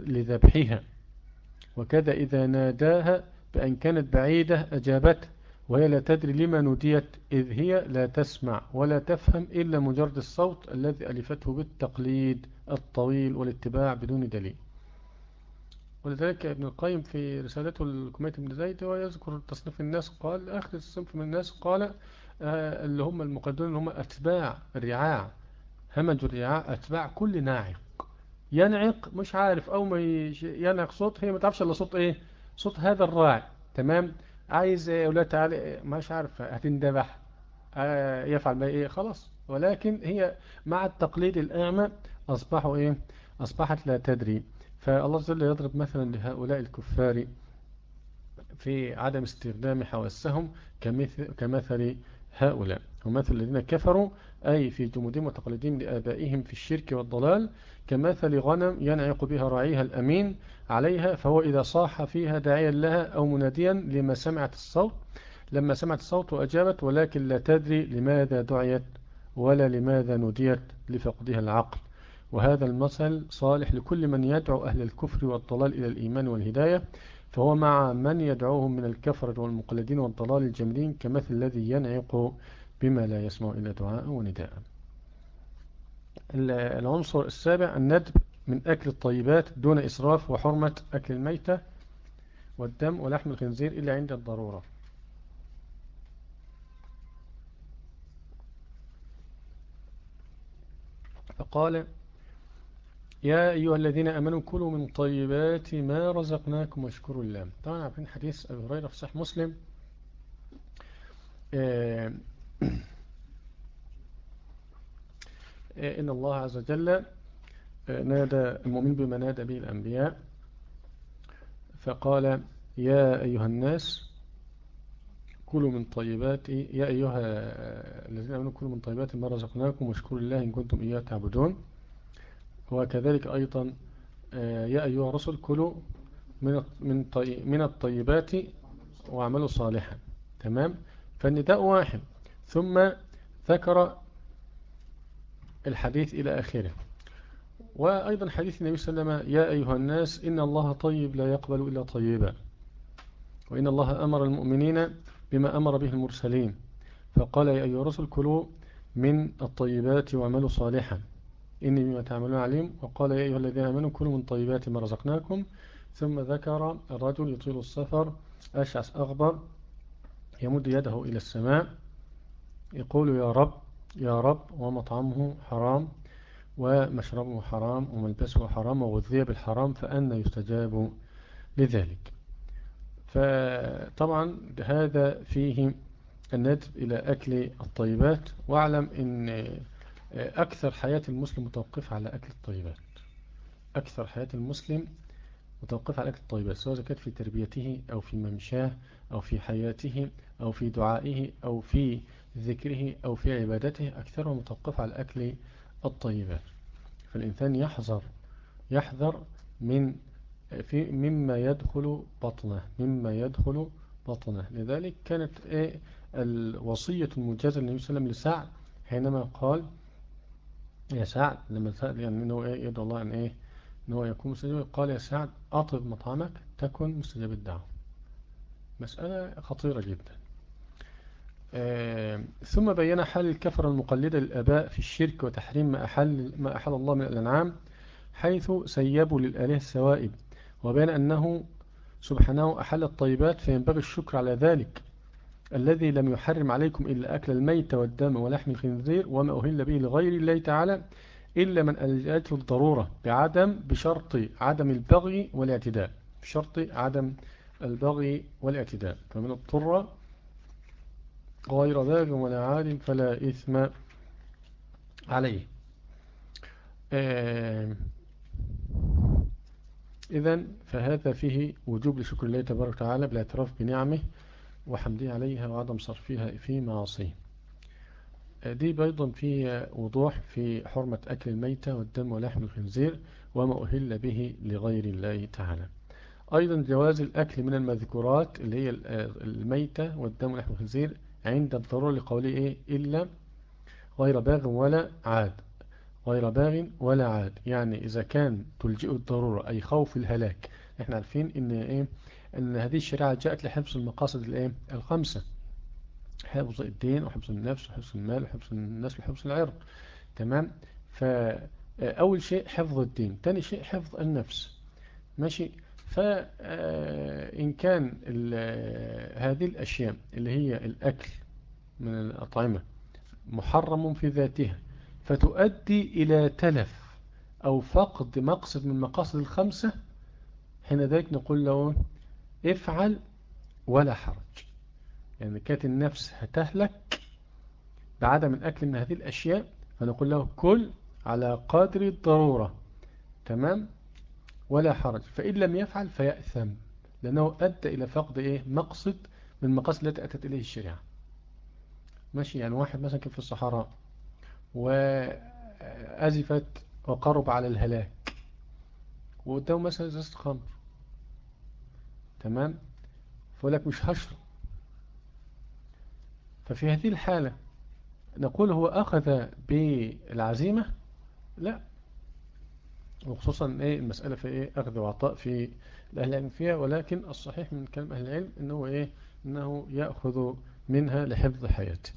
لذبحها. وكذا إذا ناداها بأن كانت بعيدة أجابته وهي لا تدري لما نوديت إذ هي لا تسمع ولا تفهم إلا مجرد الصوت الذي ألفته بالتقليد الطويل والاتباع بدون دليل. ولذلك ابن القيم في رسالته للكمية بن زيد هو يذكر تصنيف الناس قال آخر الصنف من الناس قال آه اللي هم المقدمين اللي هم أتباع الرعاع همج الرعاع أتباع كل ناعق. ينعق مش عارف أو ما ينعق صوت هي ما تعرفش إلا صوت إيه؟ صوت هذا الراعي. تمام؟ عايز أولاد تعالى مش عارف هتندبح آه، يفعل ما إيه؟ خلاص. ولكن هي مع التقليد الأعمى أصبحوا إيه؟ أصبحت لا تدري. فالله جل يضرب مثلا لهؤلاء الكفار في عدم استخدام حواسهم كمثل, كمثل هؤلاء. ومثل الذين كفروا أي في جمودهم وتقليدهم لآبائهم في الشرك والضلال كمثل غنم ينعق بها راعيها الأمين عليها فهو إذا صاح فيها داعيا لها أو مناديا لما سمعت الصوت لما سمعت الصوت وأجابت ولكن لا تدري لماذا دعيت ولا لماذا نديت لفقدها العقل. وهذا المثل صالح لكل من يدعو أهل الكفر والضلال إلى الإيمان والهداية فهو مع من يدعوهم من الكفر والمقلدين والضلال الجملين كمثل الذي ينعق بما لا يسمع إلا دعاء ونداء. العنصر السابع الندب من أكل الطيبات دون إسراف وحرمة أكل الميتة والدم ولحم الخنزير إلا عند الضرورة. فقال يا أيها الذين أمنوا كلوا من طيبات ما رزقناكم واشكروا الله. طبعا عارفين حديث أبي هريرة في صحيح مسلم آه، آه، إن الله عز وجل آه، نادى المؤمن بما نادى به الأنبياء فقال يا أيها الناس كلوا من طيبات يا أيها الذين أمنوا كلوا من طيبات ما رزقناكم واشكروا الله إن كنتم إياه تعبدون. وكذلك أيضا آه، يا أيها الرسل كلوا من من الطيبات واعملوا صالحا. تمام؟ فالنداء واحد. ثم ذكر الحديث إلى آخره. وأيضا حديث النبي صلى الله عليه وسلم يا أيها الناس إن الله طيب لا يقبل إلا طيبا. وإن الله أمر المؤمنين بما أمر به المرسلين. فقال يا أيها الرسل كلوا من الطيبات واعملوا صالحا. إني بما تعملون عليم. وقال يا أيها الذين آمنوا كلوا من طيبات ما رزقناكم. ثم ذكر الرجل يطيل السفر أشعث أغبر يمد يده إلى السماء يقول يا رب يا رب ومطعمه حرام ومشربه حرام وملبسه حرام وغذي بالحرام فأنا يستجاب لذلك. فطبعا هذا فيه الندب إلى أكل الطيبات. واعلم أن أكثر حياة المسلم متوقفة على أكل الطيبات. أكثر حياة المسلم متوقفة على أكل الطيبات سواء كانت في تربيته أو في ممشاه أو في حياته أو في دعائه أو في ذكره أو في عبادته أكثرها متوقفة على أكل الطيبات. فالإنسان يحذر يحذر من في مما يدخل بطنه مما يدخل بطنه. لذلك كانت إيه الوصية المجازة للنبي صلى الله عليه وسلم لسعد حينما قال يا سعد لما سأل يعني إنه إيه يدعو الله إن إيه إن هو يكون مستجاب قال يا سعد اطب مطعمك تكن مستجاب الدعوة. مسألة خطيرة جدا. آه ثم بين حال الكفر المقلدة للآباء في الشرك وتحريم ما أحل, ما أحل الله من الأنعام حيث سيبوا للآله السوائب وبين أنه سبحانه أحل الطيبات فينبغي الشكر على ذلك. الذي لم يحرم عليكم إلا أكل الميت والدم ولحم الخنزير وما أهل به لغير الله تعالى إلا من أجل الضرورة بعدم بشرط عدم البغي والاعتداء بشرط عدم البغي والاعتداء. فمن اضطر غير ذلك ولا عاد فلا إثم عليه. إذن فهذا فيه وجوب لشكر الله تبارك وتعالى بالاعتراف بنعمه وحمده عليها وعدم صرفها في معاصيه. دي أيضا في وضوح في حرمة أكل الميتة والدم ولحم الخنزير وما أهل به لغير الله تعالى. أيضا جواز الأكل من المذكورات اللي هي الميتة والدم ولحم الخنزير عند الضرورة لقوله إيه؟ إلا غير باغ ولا عاد. غير باغ ولا عاد. يعني إذا كان تلجئ الضرورة أي خوف الهلاك. إحنا عارفين إن إيه؟ أن هذه الشريعة جاءت لحفظ المقاصد الإيه؟ الخمسة. حفظ الدين وحفظ النفس وحفظ المال وحفظ الناس وحفظ العرض. تمام؟ فأول شيء حفظ الدين ثاني شيء حفظ النفس. ماشي؟ فإن كان هذه الأشياء اللي هي الأكل من الأطعمة محرم في ذاتها فتؤدي إلى تلف أو فقد مقصد من مقاصد الخمسة حين ذلك نقول له افعل ولا حرج. يعني كانت النفس هتهلك بعدم الأكل من هذه الأشياء فنقول له كل على قدر الضرورة. تمام؟ ولا حرج. فإن لم يفعل فيأثم لأنه أدى إلى فقد إيه؟ مقصد من المقاصد التي أتت إليه الشريعة. ماشي؟ يعني واحد مثلا كان في الصحراء وأزفت وقرب على الهلاك وقدامه مثلا إزازة خمر. تمام؟ فقول لك مش هشرب. ففي هذه الحالة نقول هو أخذ بالعزيمة؟ لا. وخصوصا إيه المسألة في إيه؟ أخذ وعطاء في الأهل العلم فيها ولكن الصحيح من كلام أهل العلم أنه إيه؟ أنه يأخذ منها لحفظ حياته.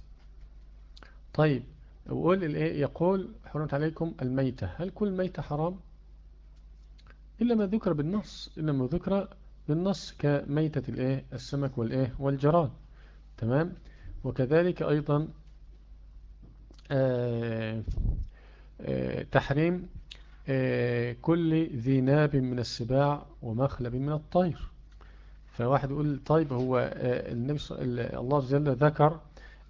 طيب وقول الايه يقول حرمت عليكم الميتة. هل كل ميتة حرام؟ إلا ما ذكر بالنص. إلا ما ذكر بالنص كميتة الإيه؟ السمك والإيه؟ والجراد. تمام؟ وكذلك أيضا آه آه تحريم آه كل ذي ناب من السباع ومخلب من الطير. فواحد يقول طيب هو النبي الله عز وجل ذكر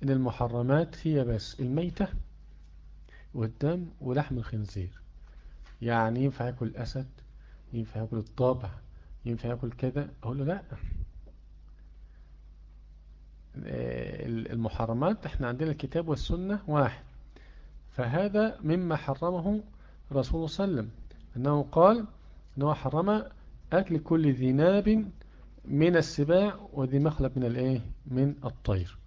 إن المحرمات هي بس الميتة والدم ولحم الخنزير. يعني ينفع ياكل الأسد ينفع ياكل الضبع ينفع ياكل كذا أقول له لا. المحرمات إحنا عندنا الكتاب والسنة واحد. فهذا مما حرمه رسول صلى الله عليه وسلم. أنه قال أنه حرم أكل كل ذي ناب من السباع وذي مخلب من الإيه؟ من الطير.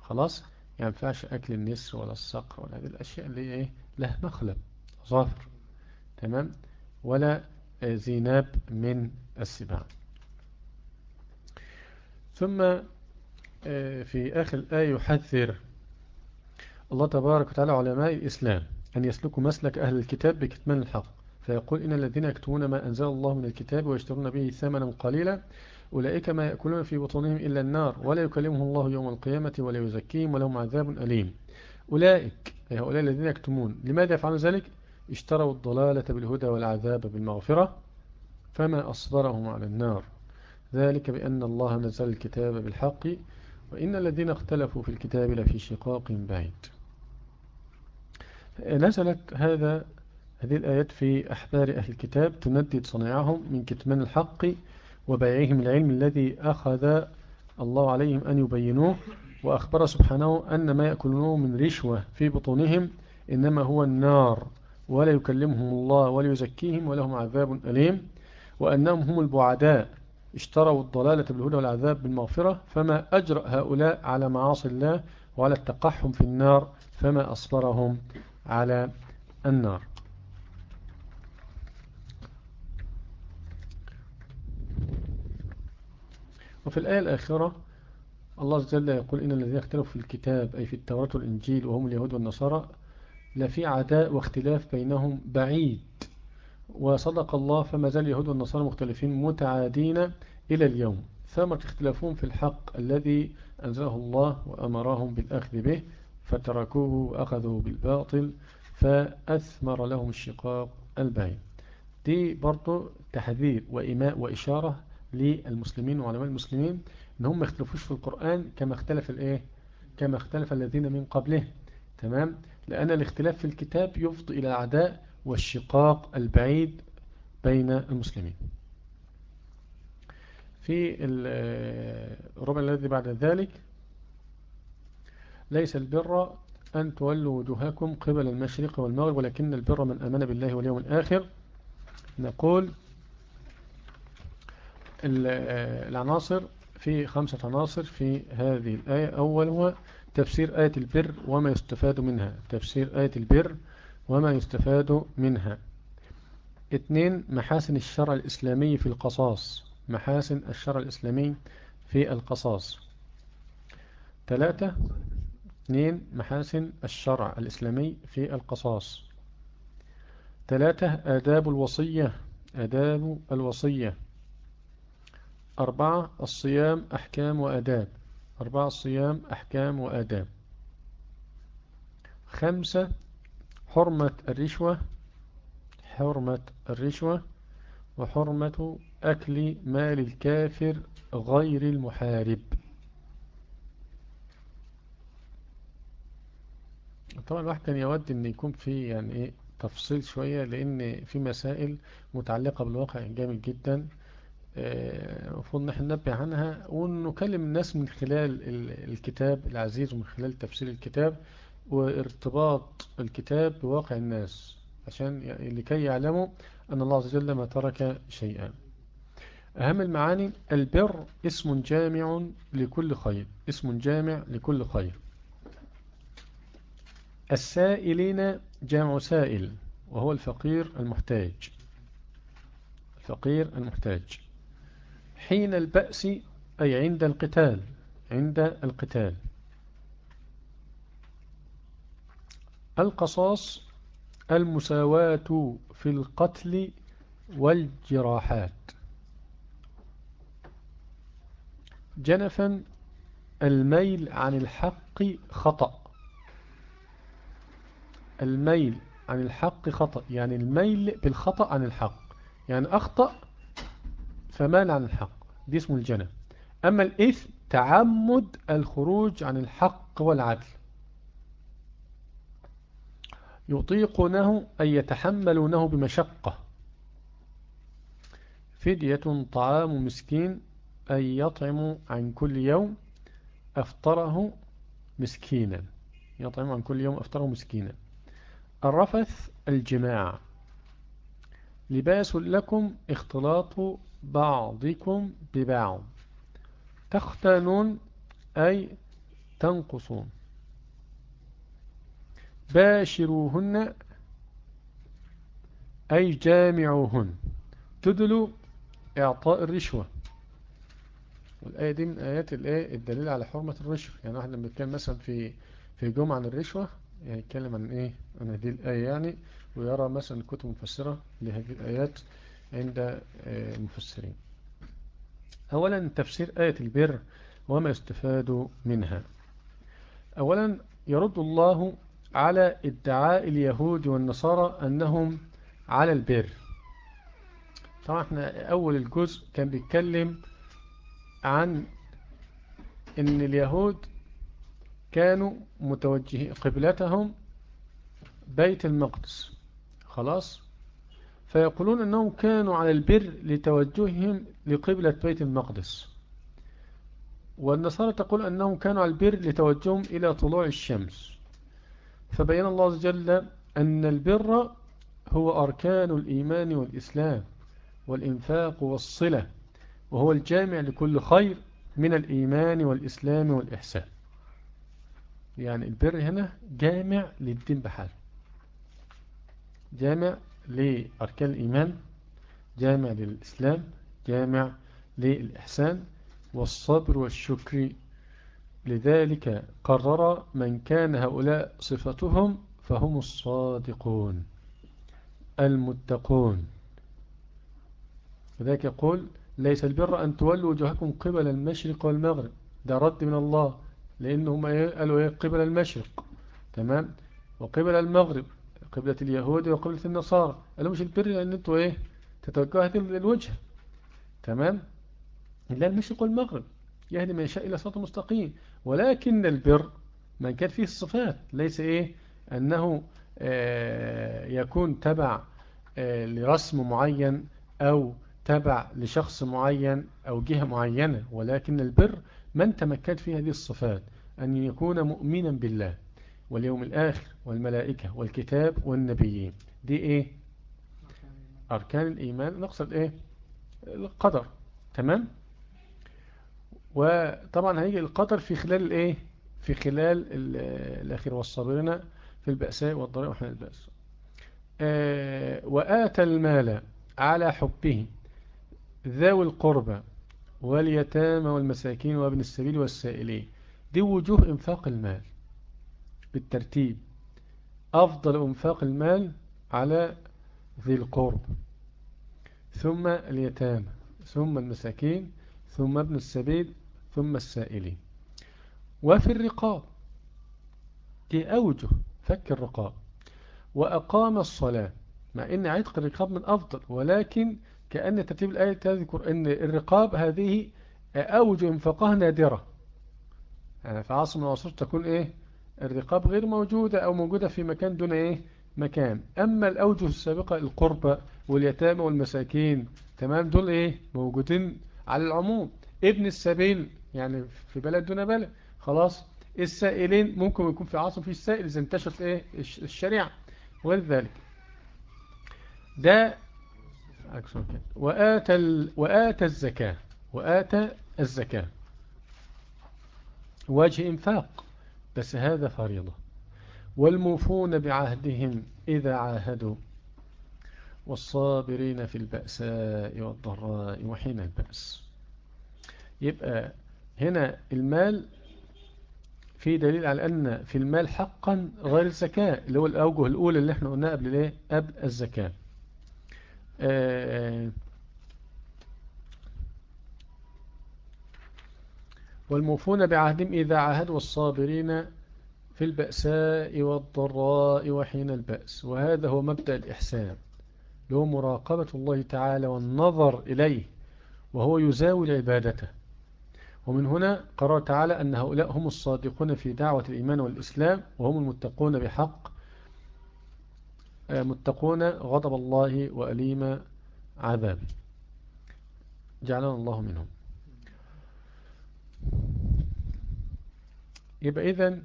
خلاص؟ يعني ينفعش أكل النسر ولا الصقر ولا هذه الأشياء اللي إيه؟ له مخلب ظافر تمام؟ ولا ذي ناب من السباع. ثم في آخر الآية يحذر الله تبارك وتعالى علماء الإسلام أن يسلكوا مسلك أهل الكتاب بكتمان الحق. فيقول إن الذين يكتمون ما أنزل الله من الكتاب ويشترون به ثمنا قليلا أولئك ما يأكلون في بطونهم إلا النار ولا يكلمهم الله يوم القيامة ولا يزكيهم ولهم عذاب أليم. أولئك أي هؤلاء الذين يكتمون لماذا يفعلون ذلك؟ اشتروا الضلالة بالهدى والعذاب بالمغفرة. فما أصبرهم على النار. ذلك بأن الله نزل الكتاب بالحق وإن الذين اختلفوا في الكتاب لفي شقاق بعيد. نزلت هذا هذه الآيات في أحبار أهل الكتاب تندد صنيعهم من كتمان الحق وبيعهم العلم الذي أخذ الله عليهم أن يبينوه وأخبر سبحانه أن ما يأكلونه من رشوة في بطونهم إنما هو النار ولا يكلمهم الله ولا يزكيهم ولهم عذاب أليم. وأنهم هم البعداء اشتروا الضلالة بالهدى والعذاب بالمغفرة فما أجرأ هؤلاء على معاصي الله وعلى التقحم في النار فما أصبرهم على النار. وفي الآية الآخرة الله عز وجل يقول إن الذين اختلفوا في الكتاب أي في التوراة والإنجيل وهم اليهود والنصارى لفي عداء واختلاف بينهم بعيد. وصدق الله فما زال اليهود والنصارى مختلفين متعادين إلى اليوم. ثمة اختلافهم في الحق الذي أنزله الله وأمرهم بالأخذ به فتركوه وأخذوا بالباطل فأثمر لهم الشقاق البعيد دي برضو تحذير وإماء وإشارة للمسلمين وعلماء المسلمين إن هم ما يختلفوش في القرآن كما اختلف الإيه؟ كما اختلف الذين من قبله. تمام؟ لأن الاختلاف في الكتاب يفضي إلى العداء والشقاق البعيد بين المسلمين. في الربع الذي بعد ذلك ليس البر أن تولوا وجوهكم قبل المشرق والمغرب ولكن البر من أمن بالله واليوم الآخر. نقول العناصر في خمسة عناصر في هذه الآية. أولها تفسير آية البر وما يستفاد منها. تفسير آية البر وما يستفاد منها. اثنين محاسن الشرع الإسلامي في القصاص. محاسن الشرع الإسلامي في القصاص. ثلاثة اثنين محاسن الشرع الإسلامي في القصاص. ثلاثة آداب الوصية. آداب الوصية. أربعة الصيام أحكام وأداب. أربعة الصيام أحكام وأداب. خمسة حرمة الرشوة حرمة الرشوة وحرمة أكل مال الكافر غير المحارب. طبعا الواحد كان يود إن يكون في يعني إيه تفصيل شوية لأن في مسائل متعلقة بالواقع جامد جدا آه، المفروض نحن ننبه عنها ونكلم الناس من خلال الكتاب العزيز ومن خلال تفسير الكتاب. وارتباط الكتاب بواقع الناس عشان لكي يعلموا أن الله عز وجل ما ترك شيئا. أهم المعاني البر اسم جامع لكل خير اسم جامع لكل خير. السائلين جامع سائل وهو الفقير المحتاج. الفقير المحتاج. حين البأس أي عند القتال عند القتال. القصاص المساواة في القتل والجراحات. جنفا الميل عن الحق خطأ. الميل عن الحق خطأ يعني الميل بالخطأ عن الحق. يعني أخطأ فمال عن الحق. دي اسمه الجنة أما الإثم تعمد الخروج عن الحق والعدل. يطيقونه أن يتحملونه بمشقة. فدية طعام مسكين أن يطعم عن كل يوم أفطره مسكينا. يطعم عن كل يوم أفطره مسكينا. الرفث الجماع. لباس لكم اختلاط بعضكم ببعض. تختنون أي تنقصون. باشروهن أي جامعوهن. تدلوا إعطاء الرشوة. والآية دي من آيات الدليل على حرمة الرشوة. يعني واحد لما يتكلم مثلا في في جمعة عن الرشوة يعني يتكلم عن إيه؟ عن هذه الآية يعني ويرى مثلا كتب مفسرة لهذه الآيات عند آه، المفسرين أولا تفسير آية البر وما يستفاد منها. أولا يرد الله على ادعاء اليهود والنصارى أنهم على البر. طبعا إحنا أول الجزء كان بيتكلم عن إن اليهود كانوا متوجهين قبلتهم بيت المقدس. خلاص؟ فيقولون أنهم كانوا على البر لتوجههم لقبلة بيت المقدس. والنصارى تقول أنهم كانوا على البر لتوجههم إلى طلوع الشمس. فبين الله عز وجل أن البر هو أركان الإيمان والإسلام والإنفاق والصلة وهو الجامع لكل خير من الإيمان والإسلام والإحسان. يعني البر هنا جامع للدين بحال جامع لأركان الإيمان جامع للإسلام جامع للإحسان والصبر والشكر لذلك قرر من كان هؤلاء صفتهم فهم الصادقون المتقون. لذلك يقول ليس البر أن تولوا وجهكم قبل المشرق والمغرب ده رد من الله لأنهم قالوا إيه؟ قبل المشرق. تمام؟ وقبل المغرب قبلة اليهود وقبلة النصارى. قالوا مش البر أن أنتوا إيه؟ تتوجهوا هذه الوجه تمام؟ إلا المشرق والمغرب يهدي من يشاء إلى صراط مستقيم. ولكن البر من كان فيه الصفات ليس إيه؟ أنه آه يكون تبع آه لرسم معين أو تبع لشخص معين أو جهة معينة ولكن البر من تمكن فيه هذه الصفات أن يكون مؤمنا بالله واليوم الآخر والملائكة والكتاب والنبيين. دي إيه؟ أركان الإيمان. نقصد إيه؟ القدر. تمام؟ وطبعا هيجي القدر في خلال الإيه في خلال الأخير والصابرين في البأساء والضراء وحين البأس. آه وآتى المال على حبه ذوي القربى واليتامى والمساكين وابن السبيل والسائلين. دي وجوه إنفاق المال بالترتيب. أفضل إنفاق المال على ذي القرب. ثم اليتامى ثم المساكين ثم ابن السبيل ثم السائلين. وفي الرقاب. دي أوجه فك الرقاب. وأقام الصلاة. مع أن عتق الرقاب من أفضل ولكن كأن ترتيب الآية تذكر أن الرقاب هذه أوجه انفاقها نادرة. يعني في عصر من العصور تكون إيه؟ الرقاب غير موجودة أو موجودة في مكان دون إيه؟ مكان. أما الأوجه السابقة القربة واليتامى والمساكين تمام؟ دول إيه؟ موجودين على العموم. ابن السبيل يعني في بلد دون بلد. خلاص السائلين ممكن يكون في عاصم فيه السائل إذا انتشرت إيه؟ الشريعة وغير ذلك. ده وآتى, وآتى الزكاة وآتى الزكاة. وجه إنفاق بس هذا فريضة. والموفون بعهدهم إذا عاهدوا. والصابرين في البأساء والضراء وحين البأس. يبقى هنا المال في دليل على أن في المال حقا غير الزكاة اللي هو الأوجه الأولى اللي إحنا قلناها قبل الايه قبل الزكاة. آه، والموفون بعهدهم إذا عاهدوا الصابرين في البأساء والضراء وحين البأس. وهذا هو مبدأ الإحسان له مراقبة الله تعالى والنظر إليه وهو يزاول عبادته. ومن هنا قرر تعالى أن هؤلاء هم الصادقون في دعوة الإيمان والإسلام وهم المتقون بحق آه، متقون غضب الله وأليم عذاب. جعلنا الله منهم. يبقى إذن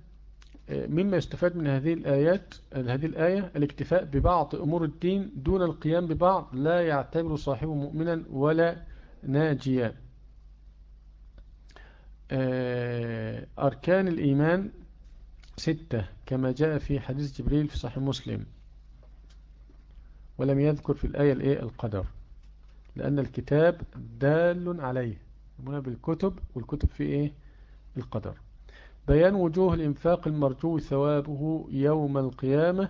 آه، مما يستفاد من هذه الآيات هذه الآية الاكتفاء ببعض أمور الدين دون القيام ببعض لا يعتبر صاحبه مؤمنا ولا ناجيا. أركان الإيمان ستة كما جاء في حديث جبريل في صحيح مسلم. ولم يذكر في الآية الإيه؟ القدر. لأن الكتاب دال عليه. هنا بالكتب والكتب في إيه؟ القدر. بيان وجوه الإنفاق المرجو ثوابه يوم القيامة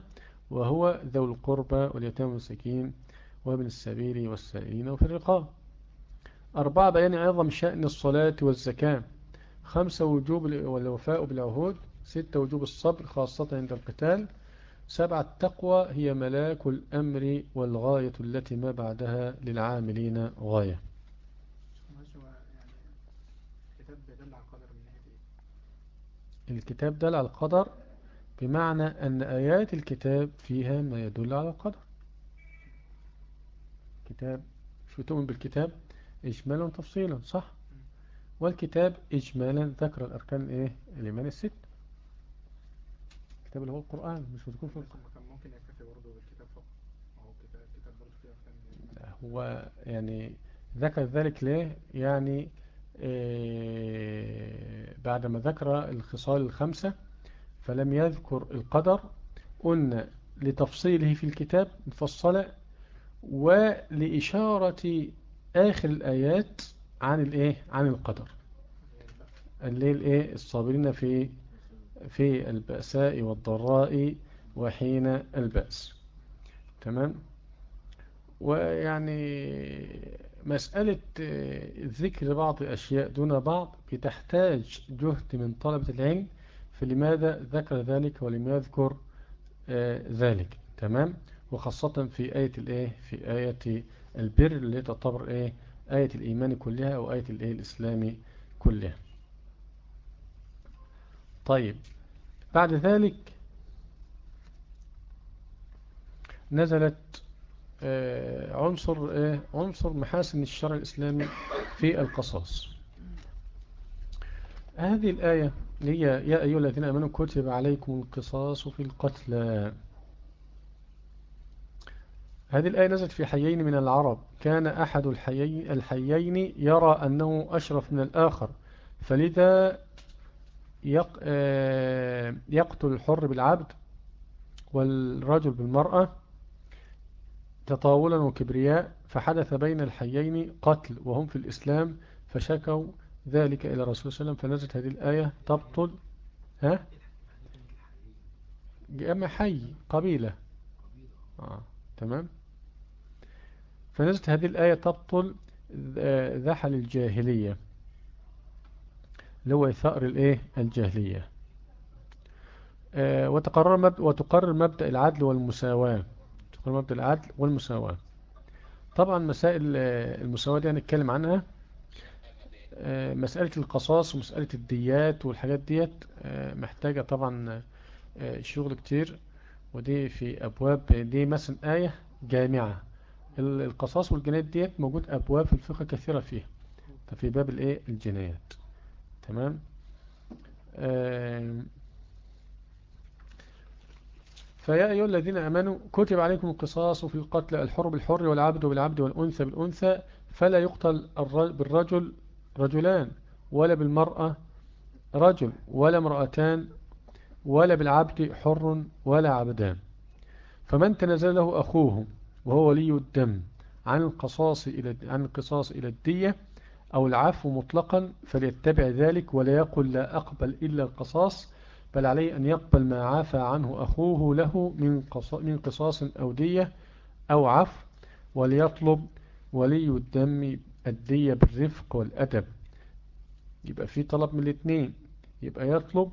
وهو ذو القربى واليتام والسكين وابن السبيل والسائلين وفي الرقاب. أربعة بيان عظم شأن الصلاة والزكاة. خمسة وجوب والوفاء بالعهود ستة وجوب الصبر خاصة عند القتال سبعة التقوى هي ملاك الأمر والغاية التي ما بعدها للعاملين غاية. الكتاب دل على القدر بمعنى أن آيات الكتاب فيها ما يدل على القدر. كتاب شو تؤمن بالكتاب؟ إجمالا تفصيلا صح؟ والكتاب إجمالا ذكر الأركان إيه؟ الإيمان الست. الكتاب اللي هو القرآن مش بتكون في القرآن. ممكن يكتفي برضه بالكتاب فقط؟ أو الكتاب برضه فيه أركان هو يعني ذكر ذلك ليه؟ يعني إيه بعدما ذكر الخصال الخمسة فلم يذكر القدر قلنا لتفصيله في الكتاب مفصلة ولإشارة آخر الآيات عن الإيه؟ عن القدر. اللي الايه الصابرين في في البأساء والضراء وحين البأس. تمام؟ ويعني مسألة ذكر بعض الأشياء دون بعض بتحتاج جهد من طلبة العلم فلماذا ذكر ذلك ولم يذكر آه، ذلك. تمام؟ وخاصة في آية الإيه؟ في آية البر اللي تعتبر إيه؟ آية الإيمان كلها أو آية الإيه الإسلام كلها. طيب بعد ذلك نزلت آه، عنصر آه، عنصر محاسن الشرع الإسلامي في القصاص. هذه الآية هي يا أيها الذين أمنوا كتب عليكم القصاص في القتلى. هذه الآية نزلت في حيين من العرب. كان أحد الحيين يرى أنه أشرف من الآخر فلذا آه، يقتل الحر بالعبد والرجل بالمرأة تطاولا وكبرياء فحدث بين الحيين قتل وهم في الإسلام فشكوا ذلك إلى رسول الله فنزلت هذه الآية تبطل ها؟ أما حي قبيلة. آه. تمام؟ فنزلت هذه الآية تبطل ذحل الجاهلية. اللي هو ثأر الإيه؟ الجاهلية. آه، وتقرر مبدأ وتقرر مبدأ العدل والمساواة. تقرر مبدأ العدل والمساواة. طبعا مسائل المساواة دي هنتكلم عنها. آه، مسألة القصاص ومسألة الديات والحاجات ديت آه، محتاجة طبعا آه، شغل كتير. ودي في أبواب دي مثلا آية جامعة. القصاص والجنايات ديت موجود أبواب في الفقه كثيرة فيها. ففي باب الإيه؟ الجنايات. تمام؟ فيا أيها الذين أمنوا كتب عليكم القصاص في القتل الحر بالحر والعبد بالعبد والأنثى بالأنثى فلا يقتل الر- بالرجل رجلان ولا بالمرأة رجل ولا امرأتان ولا بالعبد حر ولا عبدان. فمن تنازل له أخوه وهو ولي الدم عن القصاص إلى عن القصاص إلى الدية أو العفو مطلقا فليتبع ذلك ولا يقل لا أقبل إلا القصاص بل عليه أن يقبل ما عافى عنه أخوه له من من قصاص أو دية أو عفو وليطلب ولي الدم الدية بالرفق والأدب. يبقى في طلب من الاثنين يبقى يطلب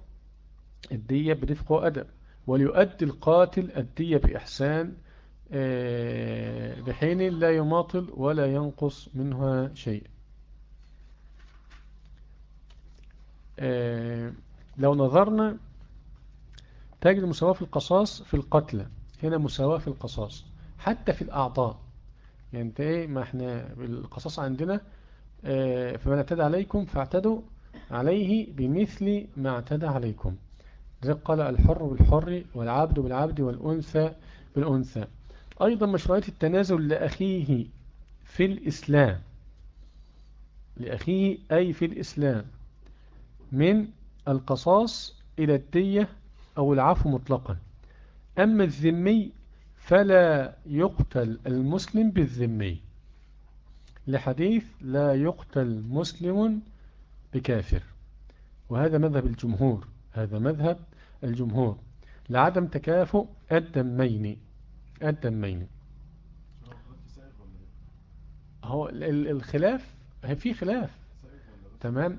الدية برفق وأدب وليؤدي القاتل الدية بإحسان بحين لا يماطل ولا ينقص منها شيء. آه، لو نظرنا تجد مساواة في القصاص في القتلى هنا مساواة في القصاص حتى في الأعضاء. يعني انت إيه ما إحنا القصاص عندنا آه، فمن اعتدى عليكم فاعتدوا عليه بمثل ما اعتدى عليكم. قال الحر بالحر والعبد بالعبد والأنثى بالأنثى. أيضا مشروعية التنازل لأخيه في الإسلام لأخيه أي في الإسلام من القصاص إلى الدية أو العفو مطلقا. أما الذمي فلا يقتل المسلم بالذمي. لحديث لا يقتل مسلم بكافر. وهذا مذهب الجمهور هذا مذهب الجمهور. لعدم تكافؤ الدمين الدمين هو ال- ال- الخلاف هي في خلاف. تمام؟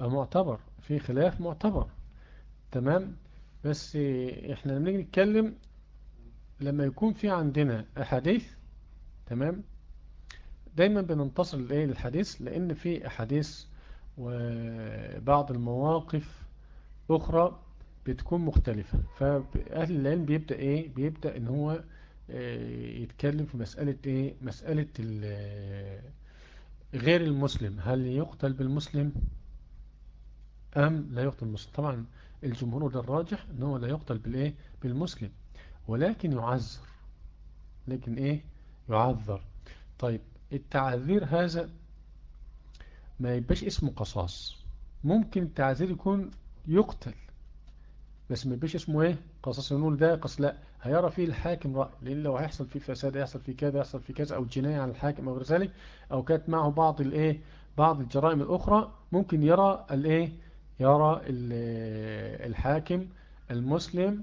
معتبر. في خلاف معتبر. تمام؟ بس إحنا لما نيجي نتكلم لما يكون في عندنا أحاديث تمام؟ دايما بننتصر لإيه؟ للحديث لأن في أحاديث وبعض المواقف أخرى بتكون مختلفة. فأهل العلم بيبدأ إيه؟ بيبدأ إن هو آه، يتكلم في مسألة إيه؟ مسألة ال- غير المسلم. هل يقتل بالمسلم أم لا يقتل بالمسلم؟ طبعا الجمهور ده الراجح إن هو لا يقتل بالإيه؟ بالمسلم. ولكن يعذر. لكن إيه؟ يعذر. طيب التعذير هذا ما يبقاش اسمه قصاص. ممكن التعذير يكون يقتل. بس ما يبقاش اسمه إيه؟ قصاص نقول ده قص لا. هيرى فيه الحاكم رأي. لأن لو هيحصل فيه فساد يحصل فيه كذا يحصل فيه كذا أو جناية على الحاكم أو غير ذلك أو كانت معه بعض الإيه؟ بعض الجرائم الأخرى ممكن يرى الإيه؟ يرى ال- الحاكم المسلم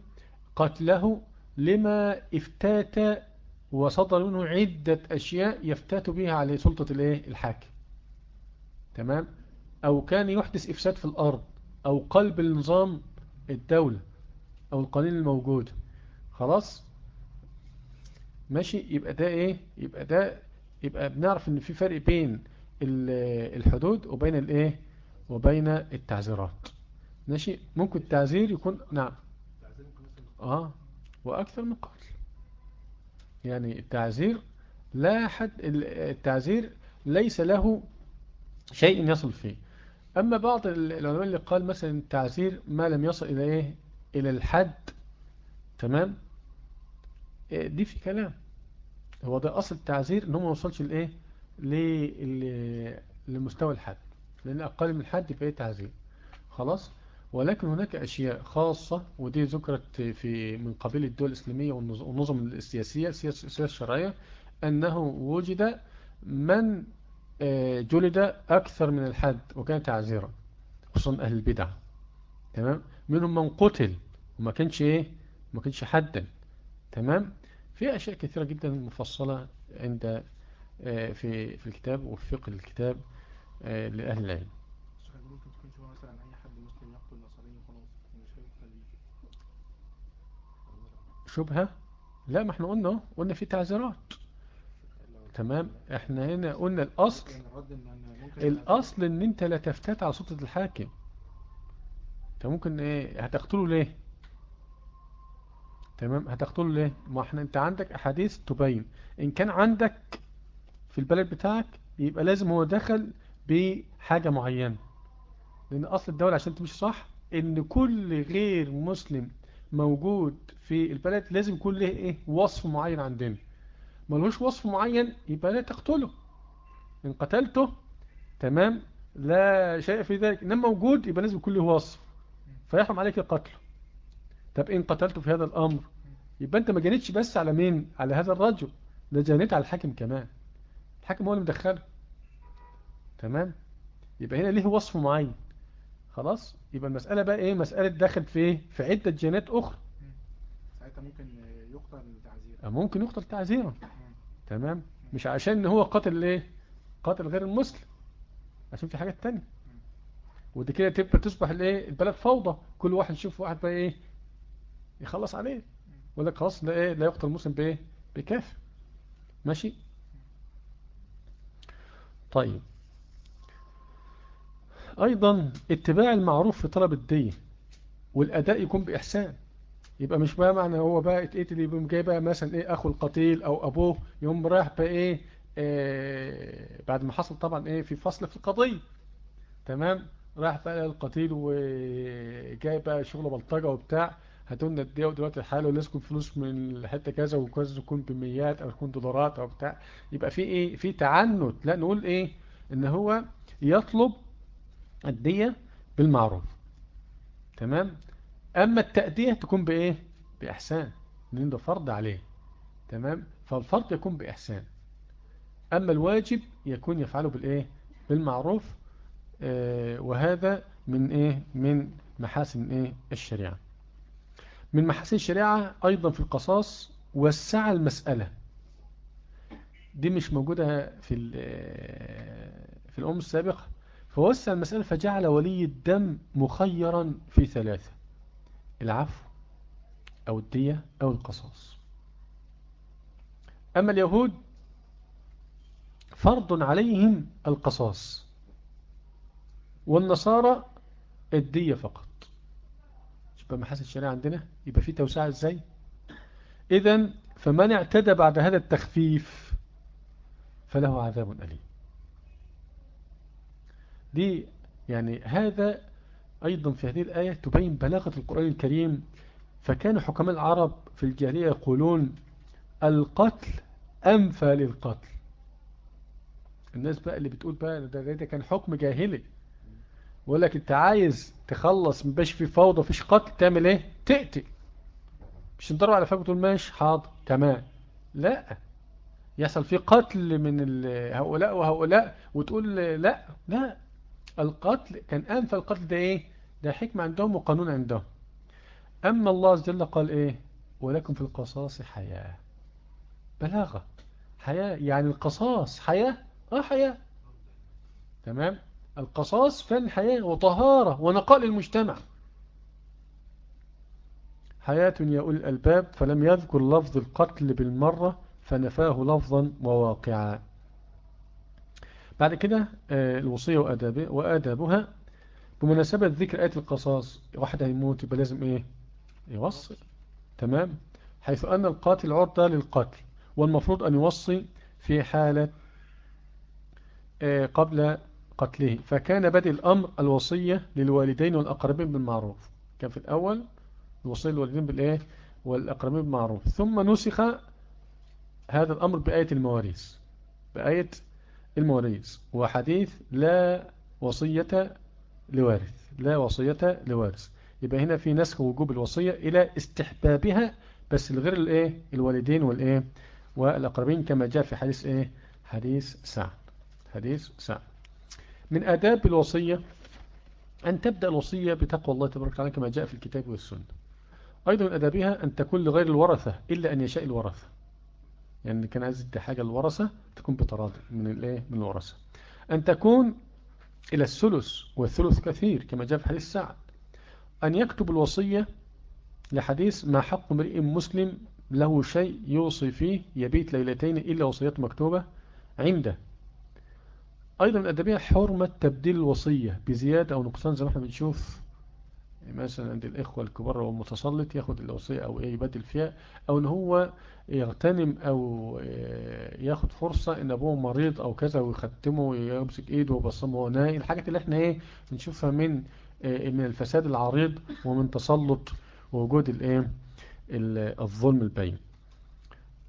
قتله لما افتات وصدر منه عدة أشياء يفتات بها على سلطة الإيه؟ الحاكم. تمام؟ أو كان يحدث إفساد في الأرض أو قلب النظام الدولة أو القانون الموجود. خلاص؟ ماشي. يبقى ده إيه؟ يبقى ده يبقى بنعرف إن في فرق بين ال- الحدود وبين الايه وبين التعزيرات ماشي؟ ممكن التعزير يكون نعم. آه. وأكثر من قتل. يعني التعزير لا حد ال- التعزير ليس له شيء يصل فيه. أما بعض العلماء اللي قال مثلا التعزير ما لم يصل إلى إيه؟ إلى الحد. تمام؟ إيه دي في كلام. هو ده أصل التعزير إنه ما وصلش لإيه؟ لمستوى الحد. لأن أقل من الحد فإيه تعزير خلاص؟ ولكن هناك أشياء خاصة ودي ذكرت في من قبيل الدول الإسلامية والنظ- والنظم السياسية السياسة الشرعية أنه وجد من آه، جلد أكثر من الحد وكان تعزيرا خصوصا أهل البدع. تمام؟ منهم من قتل وما كانش إيه؟ ما كانش حدا. تمام؟ في أشياء كثيرة جدا مفصلة عند آه، في في الكتاب وفي فقه الكتاب آه، لأهل العلم. ممكن تكون شبهة مثلا أي حد مسلم يقتل نصراني بيه شبهة؟ لا ما إحنا قلنا قلنا في تعزيرات. تمام؟ إحنا هنا قلنا الأصل يعني الأصل إن أنت لا تفتات على سلطة الحاكم. أنت ممكن إيه؟ هتقتله ليه؟ تمام؟ هتقتله ليه؟ ما إحنا أنت عندك أحاديث تبين. إن كان عندك في البلد بتاعك يبقى لازم هو دخل بحاجة معينة. لأن أصل الدولة عشان تمشي صح إن كل غير مسلم موجود في البلد لازم يكون له إيه؟ وصف معين عندنا. ملوش وصف معين يبقى لا تقتله. إن قتلته تمام لا شيء في ذلك. انما موجود يبقى لازم يكون له وصف. فيحرم عليك قتله طب إن قتلته في هذا الأمر. يبقى أنت ما جنيتش بس على مين؟ على هذا الرجل. ده جنيت على الحاكم كمان. الحاكم هو اللي مدخله. تمام؟ يبقى هنا ليه وصف معين. خلاص؟ يبقى المسألة بقى إيه؟ مسألة داخل في إيه؟ في عدة جينات أخرى. ساعتها ممكن يقتل تعزير ممكن يقتل تعزيرا. تمام؟ مش عشان ان هو قاتل إيه؟ قاتل غير المسلم. عشان في حاجات تانية. ودي كده تبقى تصبح الإيه؟ البلد فوضى. كل واحد يشوف واحد بقى إيه؟ يخلص عليه. لك خلاص لا إيه؟ لا يقتل المسلم بإيه؟ بكافر ماشي؟ طيب. أيضا اتباع المعروف في طلب الدية والأداء يكون بإحسان. يبقى مش بقى معنى هو بقى اتقتل يبقى جاي بقى مثلا إيه أخو القتيل أو أبوه يوم رايح بقى إيه, إيه بعد ما حصل طبعا إيه في فصل في القضية. تمام؟ راح بقى القتيل وجاي بقى شغل بلطجة وبتاع. هاتولنا الدقيقة ودلوقتي الحالة ولازم فلوس من الحتة كذا وكذا يكون بميات أو يكون دولارات أو بتاع. يبقى في إيه في تعنت. لا نقول إيه إن هو يطلب الدية بالمعروف. تمام؟ أما التأدية تكون بإيه؟ بإحسان لأن ده فرض عليه تمام؟ فالفرض يكون بإحسان. أما الواجب يكون يفعله بالإيه؟ بالمعروف آه وهذا من إيه؟ من محاسن إيه؟ الشريعة. من محاسن الشريعة أيضا في القصاص وسع المسألة. دي مش موجودة في في الأم السابقة. فوسع المسألة فجعل ولي الدم مخيرا في ثلاثة. العفو أو الدية أو القصاص. أما اليهود فرض عليهم القصاص والنصارى الدية فقط. يبقى محاسن الشريعة عندنا يبقى في توسعة إزاي؟ اذا فمن اعتدى بعد هذا التخفيف فله عذاب أليم. دي يعني هذا أيضا في هذه الآية تبين بلاغة القرآن الكريم فكان حكماء العرب في الجاهلية يقولون القتل أنفى للقتل. الناس بقى اللي بتقول بقى ده, ده كان حكم جاهلي. ويقول لك أنت عايز تخلص مباش في فوضى مفيش قتل تعمل إيه؟ تقتل. مش تضرب على فاك وتقول ماشي حاضر تمام. لا. يحصل في قتل من هؤلاء وهؤلاء وتقول لا. لا. القتل كان أنفى القتل ده إيه؟ ده حكمة عندهم وقانون عندهم. أما الله عز وجل قال إيه؟ ولكم في القصاص حياة. بلاغة. حياة يعني القصاص حياة؟ آه حياة. تمام؟ القصاص فن حياة وطهارة ونقاء للمجتمع. حياة يا أولي الألباب فلم يذكر لفظ القتل بالمرة فنفاه لفظا وواقعا. بعد كده الوصية وآدابها, وآدابها بمناسبة ذكر آية القصاص واحد هيموت يبقى لازم إيه؟ يوصي. تمام؟ حيث أن القاتل عرضة للقتل والمفروض أن يوصي في حالة قبل قتله. فكان بدء الأمر الوصية للوالدين والأقربين بالمعروف. كان في الأول الوصية للوالدين بالإيه؟ والأقربين بالمعروف. ثم نسخ هذا الأمر بآية المواريث. بآية المواريث. وحديث لا وصية لوارث. لا وصية لوارث. يبقى هنا في نسخ وجوب الوصية إلى استحبابها بس لغير الإيه الوالدين والإيه والأقربين كما جاء في حديث إيه؟ حديث سعد. حديث سعد. من آداب الوصية أن تبدأ الوصية بتقوى الله تبارك وتعالى كما جاء في الكتاب والسنة. أيضا من أدابها أن تكون لغير الورثة إلا أن يشاء الورثة. يعني كان عايز حاجة الورثة تكون بتراضي من الايه من الورثة. أن تكون إلى الثلث والثلث كثير كما جاء في حديث سعد. أن يكتب الوصية لحديث ما حق امرئ مسلم له شيء يوصي فيه يبيت ليلتين إلا وصيته مكتوبة عنده. أيضا من الأدبية حرمة تبديل الوصية بزيادة أو نقصان زي ما إحنا بنشوف مثلا عند الإخوة الكبار والمتسلط ياخد الوصية أو إيه يبدل فيها أو إن هو يغتنم أو ياخد فرصة إن أبوه مريض أو كذا ويختمه ويمسك إيده وبصمه وهو نايم الحاجات اللي إحنا إيه بنشوفها من من الفساد العريض ومن تسلط ووجود الإيه الظلم البين.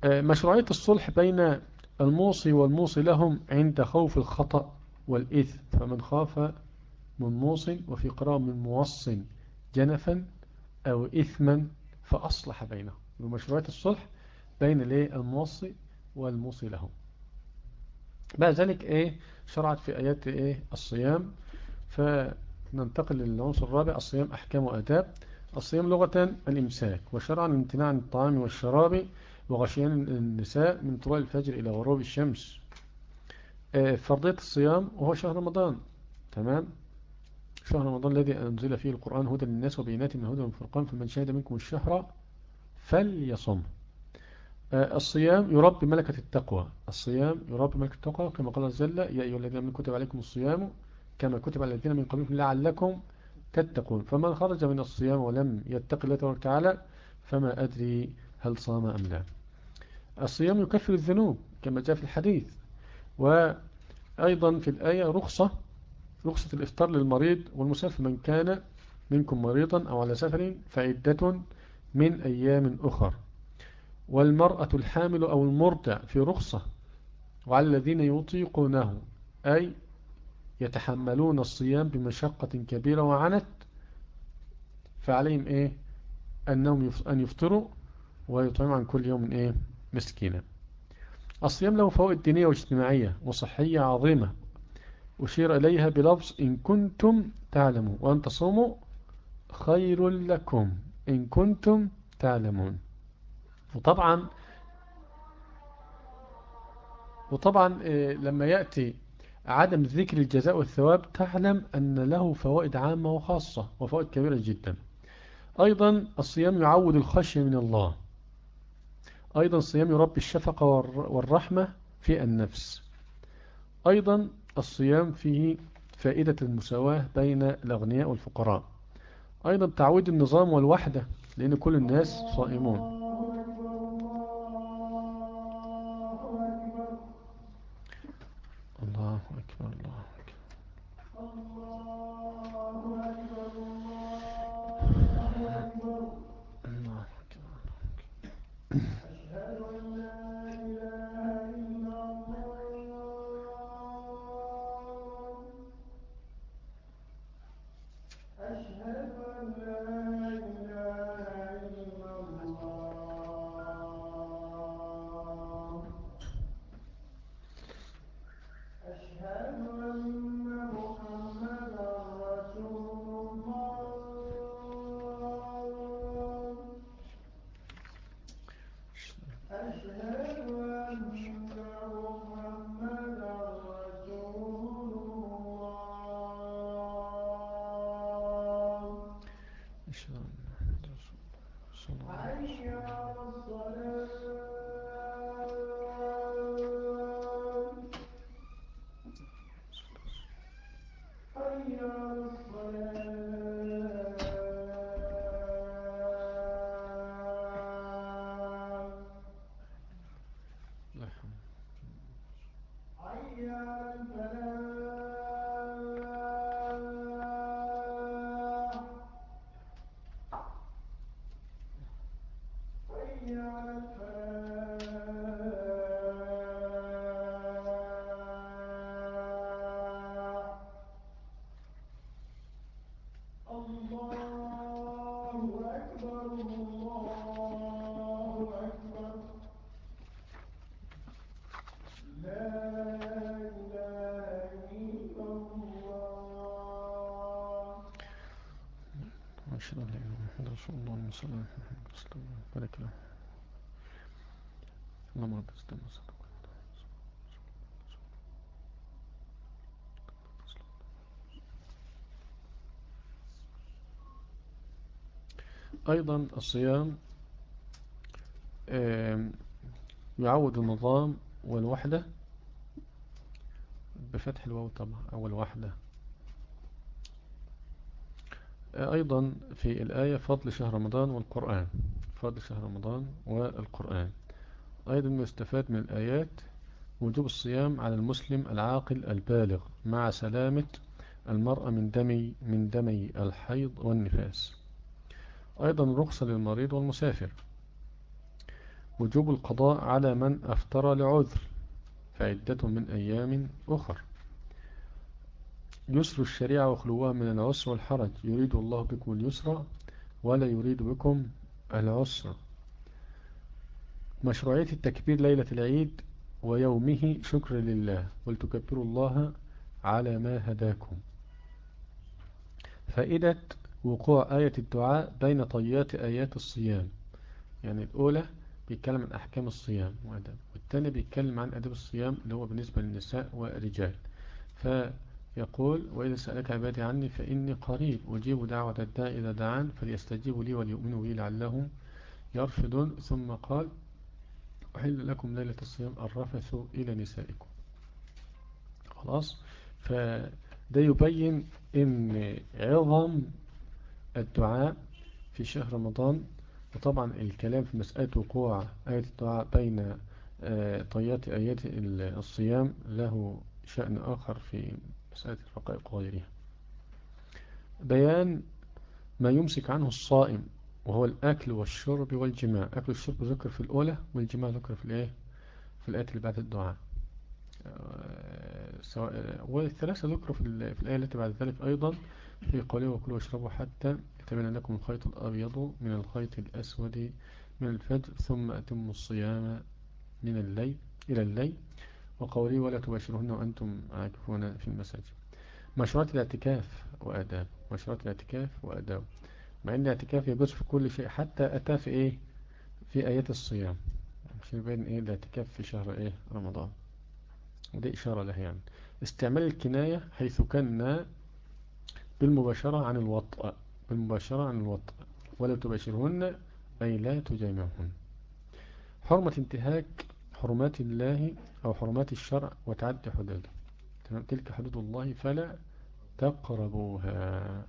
مشروعية الصلح بين الموصي والموصي لهم عند خوف الخطأ والإثم. فمن خاف من موص وفي قراءة من موص جنفا أو إثما فأصلح بينهم. بمشروعية الصلح بين الموصي والموصي لهم بعد ذلك إيه؟ شرعت في آيات إيه؟ الصيام. فننتقل للعنصر الرابع الصيام أحكام وأداب. الصيام لغة الإمساك وشرعا الامتناع عن الطعام والشراب وغشيان النساء من طلوع الفجر إلى غروب الشمس. فرضية الصيام وهو شهر رمضان. تمام؟ شهر رمضان الذي أنزل فيه القرآن هدى للناس وبينات من هدى والفرقان فمن شهد منكم الشهر فليصم. الصيام يربي ملكة التقوى. الصيام يربي ملكة التقوى كما قال جل يا أيها الذين آمنوا كتب عليكم الصيام كما كتب على الذين من قبلكم لعلكم تتقون. فمن خرج من الصيام ولم يتق الله تبارك وتعالى فما أدري هل صام أم لا. الصيام يكفر الذنوب كما جاء في الحديث. وأيضا في الآية رخصة رخصة الإفطار للمريض والمسافر من كان منكم مريضا أو على سفر فعدة من أيام أخر. والمرأة الحامل أو المرضع في رخصة وعلى الذين يطيقونه أي يتحملون الصيام بمشقة كبيرة وعنت فعليهم إيه؟ أنهم أن يفطروا ويطعموا عن كل يوم إيه؟ مسكينة. الصيام له فوائد دينية واجتماعية وصحية عظيمة. أشير إليها بلفظ إن كنتم تعلمون وأن تصوموا خير لكم إن كنتم تعلمون. وطبعا وطبعا لما يأتي عدم ذكر الجزاء والثواب تعلم أن له فوائد عامة وخاصة وفوائد كبيرة جدا. أيضا الصيام يعود الخشية من الله. أيضا الصيام يربي الشفقة والرحمة في النفس. أيضا الصيام فيه فائدة المساواة بين الأغنياء والفقراء. أيضا تعويد النظام والوحدة لأن كل الناس صائمون. أيضا الصيام يعود النظام والوحدة بفتح الواو طبعا أول واحدة أيضا في الآية فضل شهر رمضان والقرآن فضل شهر رمضان والقرآن. أيضا يستفاد من الآيات وجوب الصيام على المسلم العاقل البالغ مع سلامة المرأة من دمي من دمي الحيض والنفاس. أيضا رخصة للمريض والمسافر. وجوب القضاء على من أفترى لعذر فعدة من أيام أخر. يسر الشريعة وخلوها من العسر والحرج. يريد الله بكم اليسر ولا يريد بكم العسر. مشروعية التكبير ليلة العيد ويومه شكر لله. ولتكبروا الله على ما هداكم. فائدة وقوع آية الدعاء بين طيات آيات الصيام. يعني الأولى بيتكلم عن أحكام الصيام وأدب والثاني بيتكلم عن أدب الصيام اللي هو بالنسبة للنساء والرجال. فيقول وإذا سألك عبادي عني فإني قريب أجيب دعوة الداء إذا دعان فليستجيبوا لي وليؤمنوا بي لعلهم يرفضون ثم قال أحل لكم ليلة الصيام الرفث إلى نسائكم. خلاص؟ فده يبين إن عظم الدعاء في شهر رمضان وطبعا الكلام في مسألة وقوع آية الدعاء بين آه، طيات آيات الصيام له شأن آخر في مسألة الرقائق وغيرها. بيان ما يمسك عنه الصائم وهو الأكل والشرب والجماع. أكل والشرب ذكر في الأولى والجماع ذكر في الإيه؟ في الآية اللي بعد الدعاء. آه، والثلاثة ذكروا في الآية التي بعد ذلك أيضا. في قوله وكلوا واشربوا حتى يتبين لكم الخيط الأبيض من الخيط الأسود من الفجر ثم أتموا الصيام من الليل إلى الليل. وقوله ولا تباشرهن وأنتم عاكفون في المساجد. مشروعات الاعتكاف وآداب مشروعات الاعتكاف وآداب. مع أن الاعتكاف يجوز في كل شيء حتى أتى في إيه؟ في آيات الصيام. عشان يبين إيه؟ الاعتكاف في شهر إيه؟ رمضان. ودي إشارة له يعني. استعمال الكناية حيث كان بالمباشرة عن الوطء بالمباشرة عن الوطء. ولا تباشرهن أي لا تجامعهن. حرمة انتهاك حرمات الله أو حرمات الشرع وتعدي حدوده تمام؟ تلك حدود الله فلا تقربوها.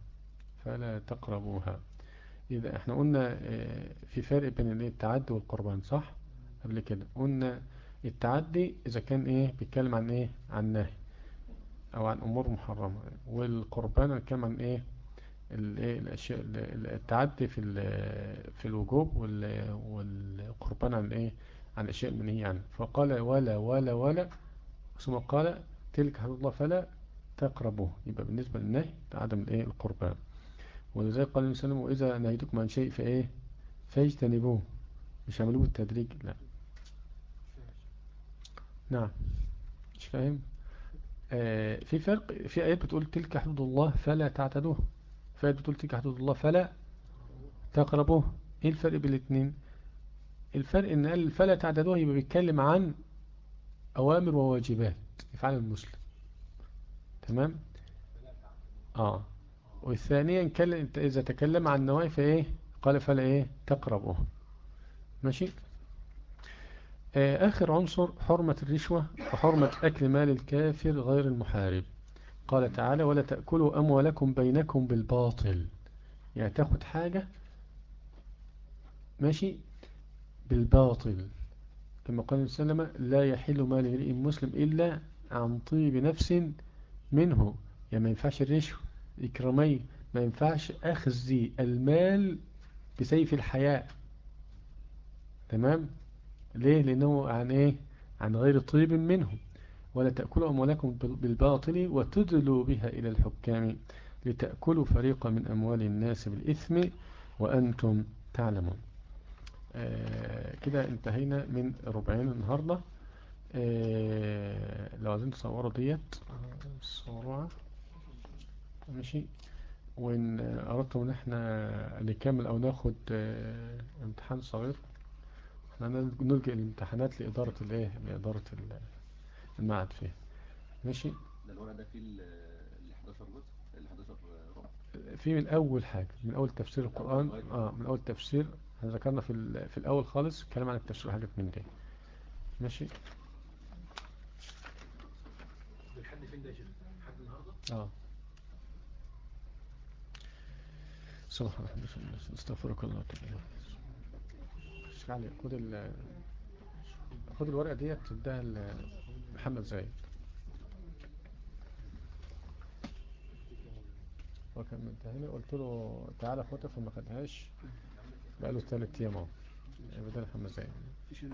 فلا تقربوها. إذا إحنا قلنا آه، في فرق بين التعدي والقربان صح؟ قبل كده. قلنا التعدي إذا كان إيه؟ بيتكلم عن إيه؟ عن نهي. أو عن أمور محرمة. والقربان عن إيه؟ الايه الاشياء التعدي في في الوجوب والقربان عن إيه؟ عن الاشياء المنهيه عنها فقال ولا ولا ولا. ثم قال تلك حدود الله فلا تقربوه. يبقى بالنسبة للنهي عدم الايه القربان. ولذلك قال النبي صلى الله عليه وسلم وإذا نهيتكم عن شيء فإيه؟ فاجتنبوه. مش عملوه بالتدريج لا. نعم. مش فاهم؟ آه في فرق في آيات بتقول تلك حدود الله فلا تعتدوه. في آيات بتقول تلك حدود الله فلا تقربوه. إيه الفرق بين الاثنين الفرق إن قال فلا تعتدوه يبقى بيتكلم عن أوامر وواجبات يفعل المسلم. تمام؟ آه. والثانيا إذا تكلم عن نواهي فإيه؟ قال فلا إيه؟ تقربوه. ماشي؟ آخر عنصر حرمة الرشوة وحرمة أكل مال الكافر غير المحارب. قال تعالى ولا تأكلوا أموالكم بينكم بالباطل. يعني تاخد حاجة ماشي بالباطل. كما قال السلام لا يحل مال امرئ مسلم إلا عن طيب نفس منه. يعني ما ينفعش الرشوة إكرامي ما ينفعش أخذ المال بسيف الحياء. تمام؟ ليه؟ لأنه عن إيه؟ عن غير طيب منه ولا تأكلوا أموالكم بالباطل وتدلوا بها إلى الحكام لتأكلوا فريقا من أموال الناس بالإثم وأنتم تعلمون. آه كده انتهينا من ربعين النهاردة. آه لو عايزين تصوروا ديت. صوروها ماشي. وإن أردتم إن إحنا نكمل أو ناخد آه امتحان صغير. إحنا نلجئ الامتحانات لإدارة الإيه؟ لإدارة المعهد فيه ماشي؟ ده الورق ده فيه ال 11 جزء ال 11 ربع في من أول حاجة من أول تفسير القرآن آه من أول تفسير إحنا ذكرنا في في الأول خالص كلام عن التفسير حاجات من دي. ماشي؟ لحد فين آه. سبحان الله أستغفرك الله وأتوب اليك شيخ علي خد ال خد الورقة ديت تديها لمحمد زايد. هو كان مديهاني. قلت له تعالى خدها فما خدهاش. بقاله ثلاث أيام أهو. بدل محمد زايد.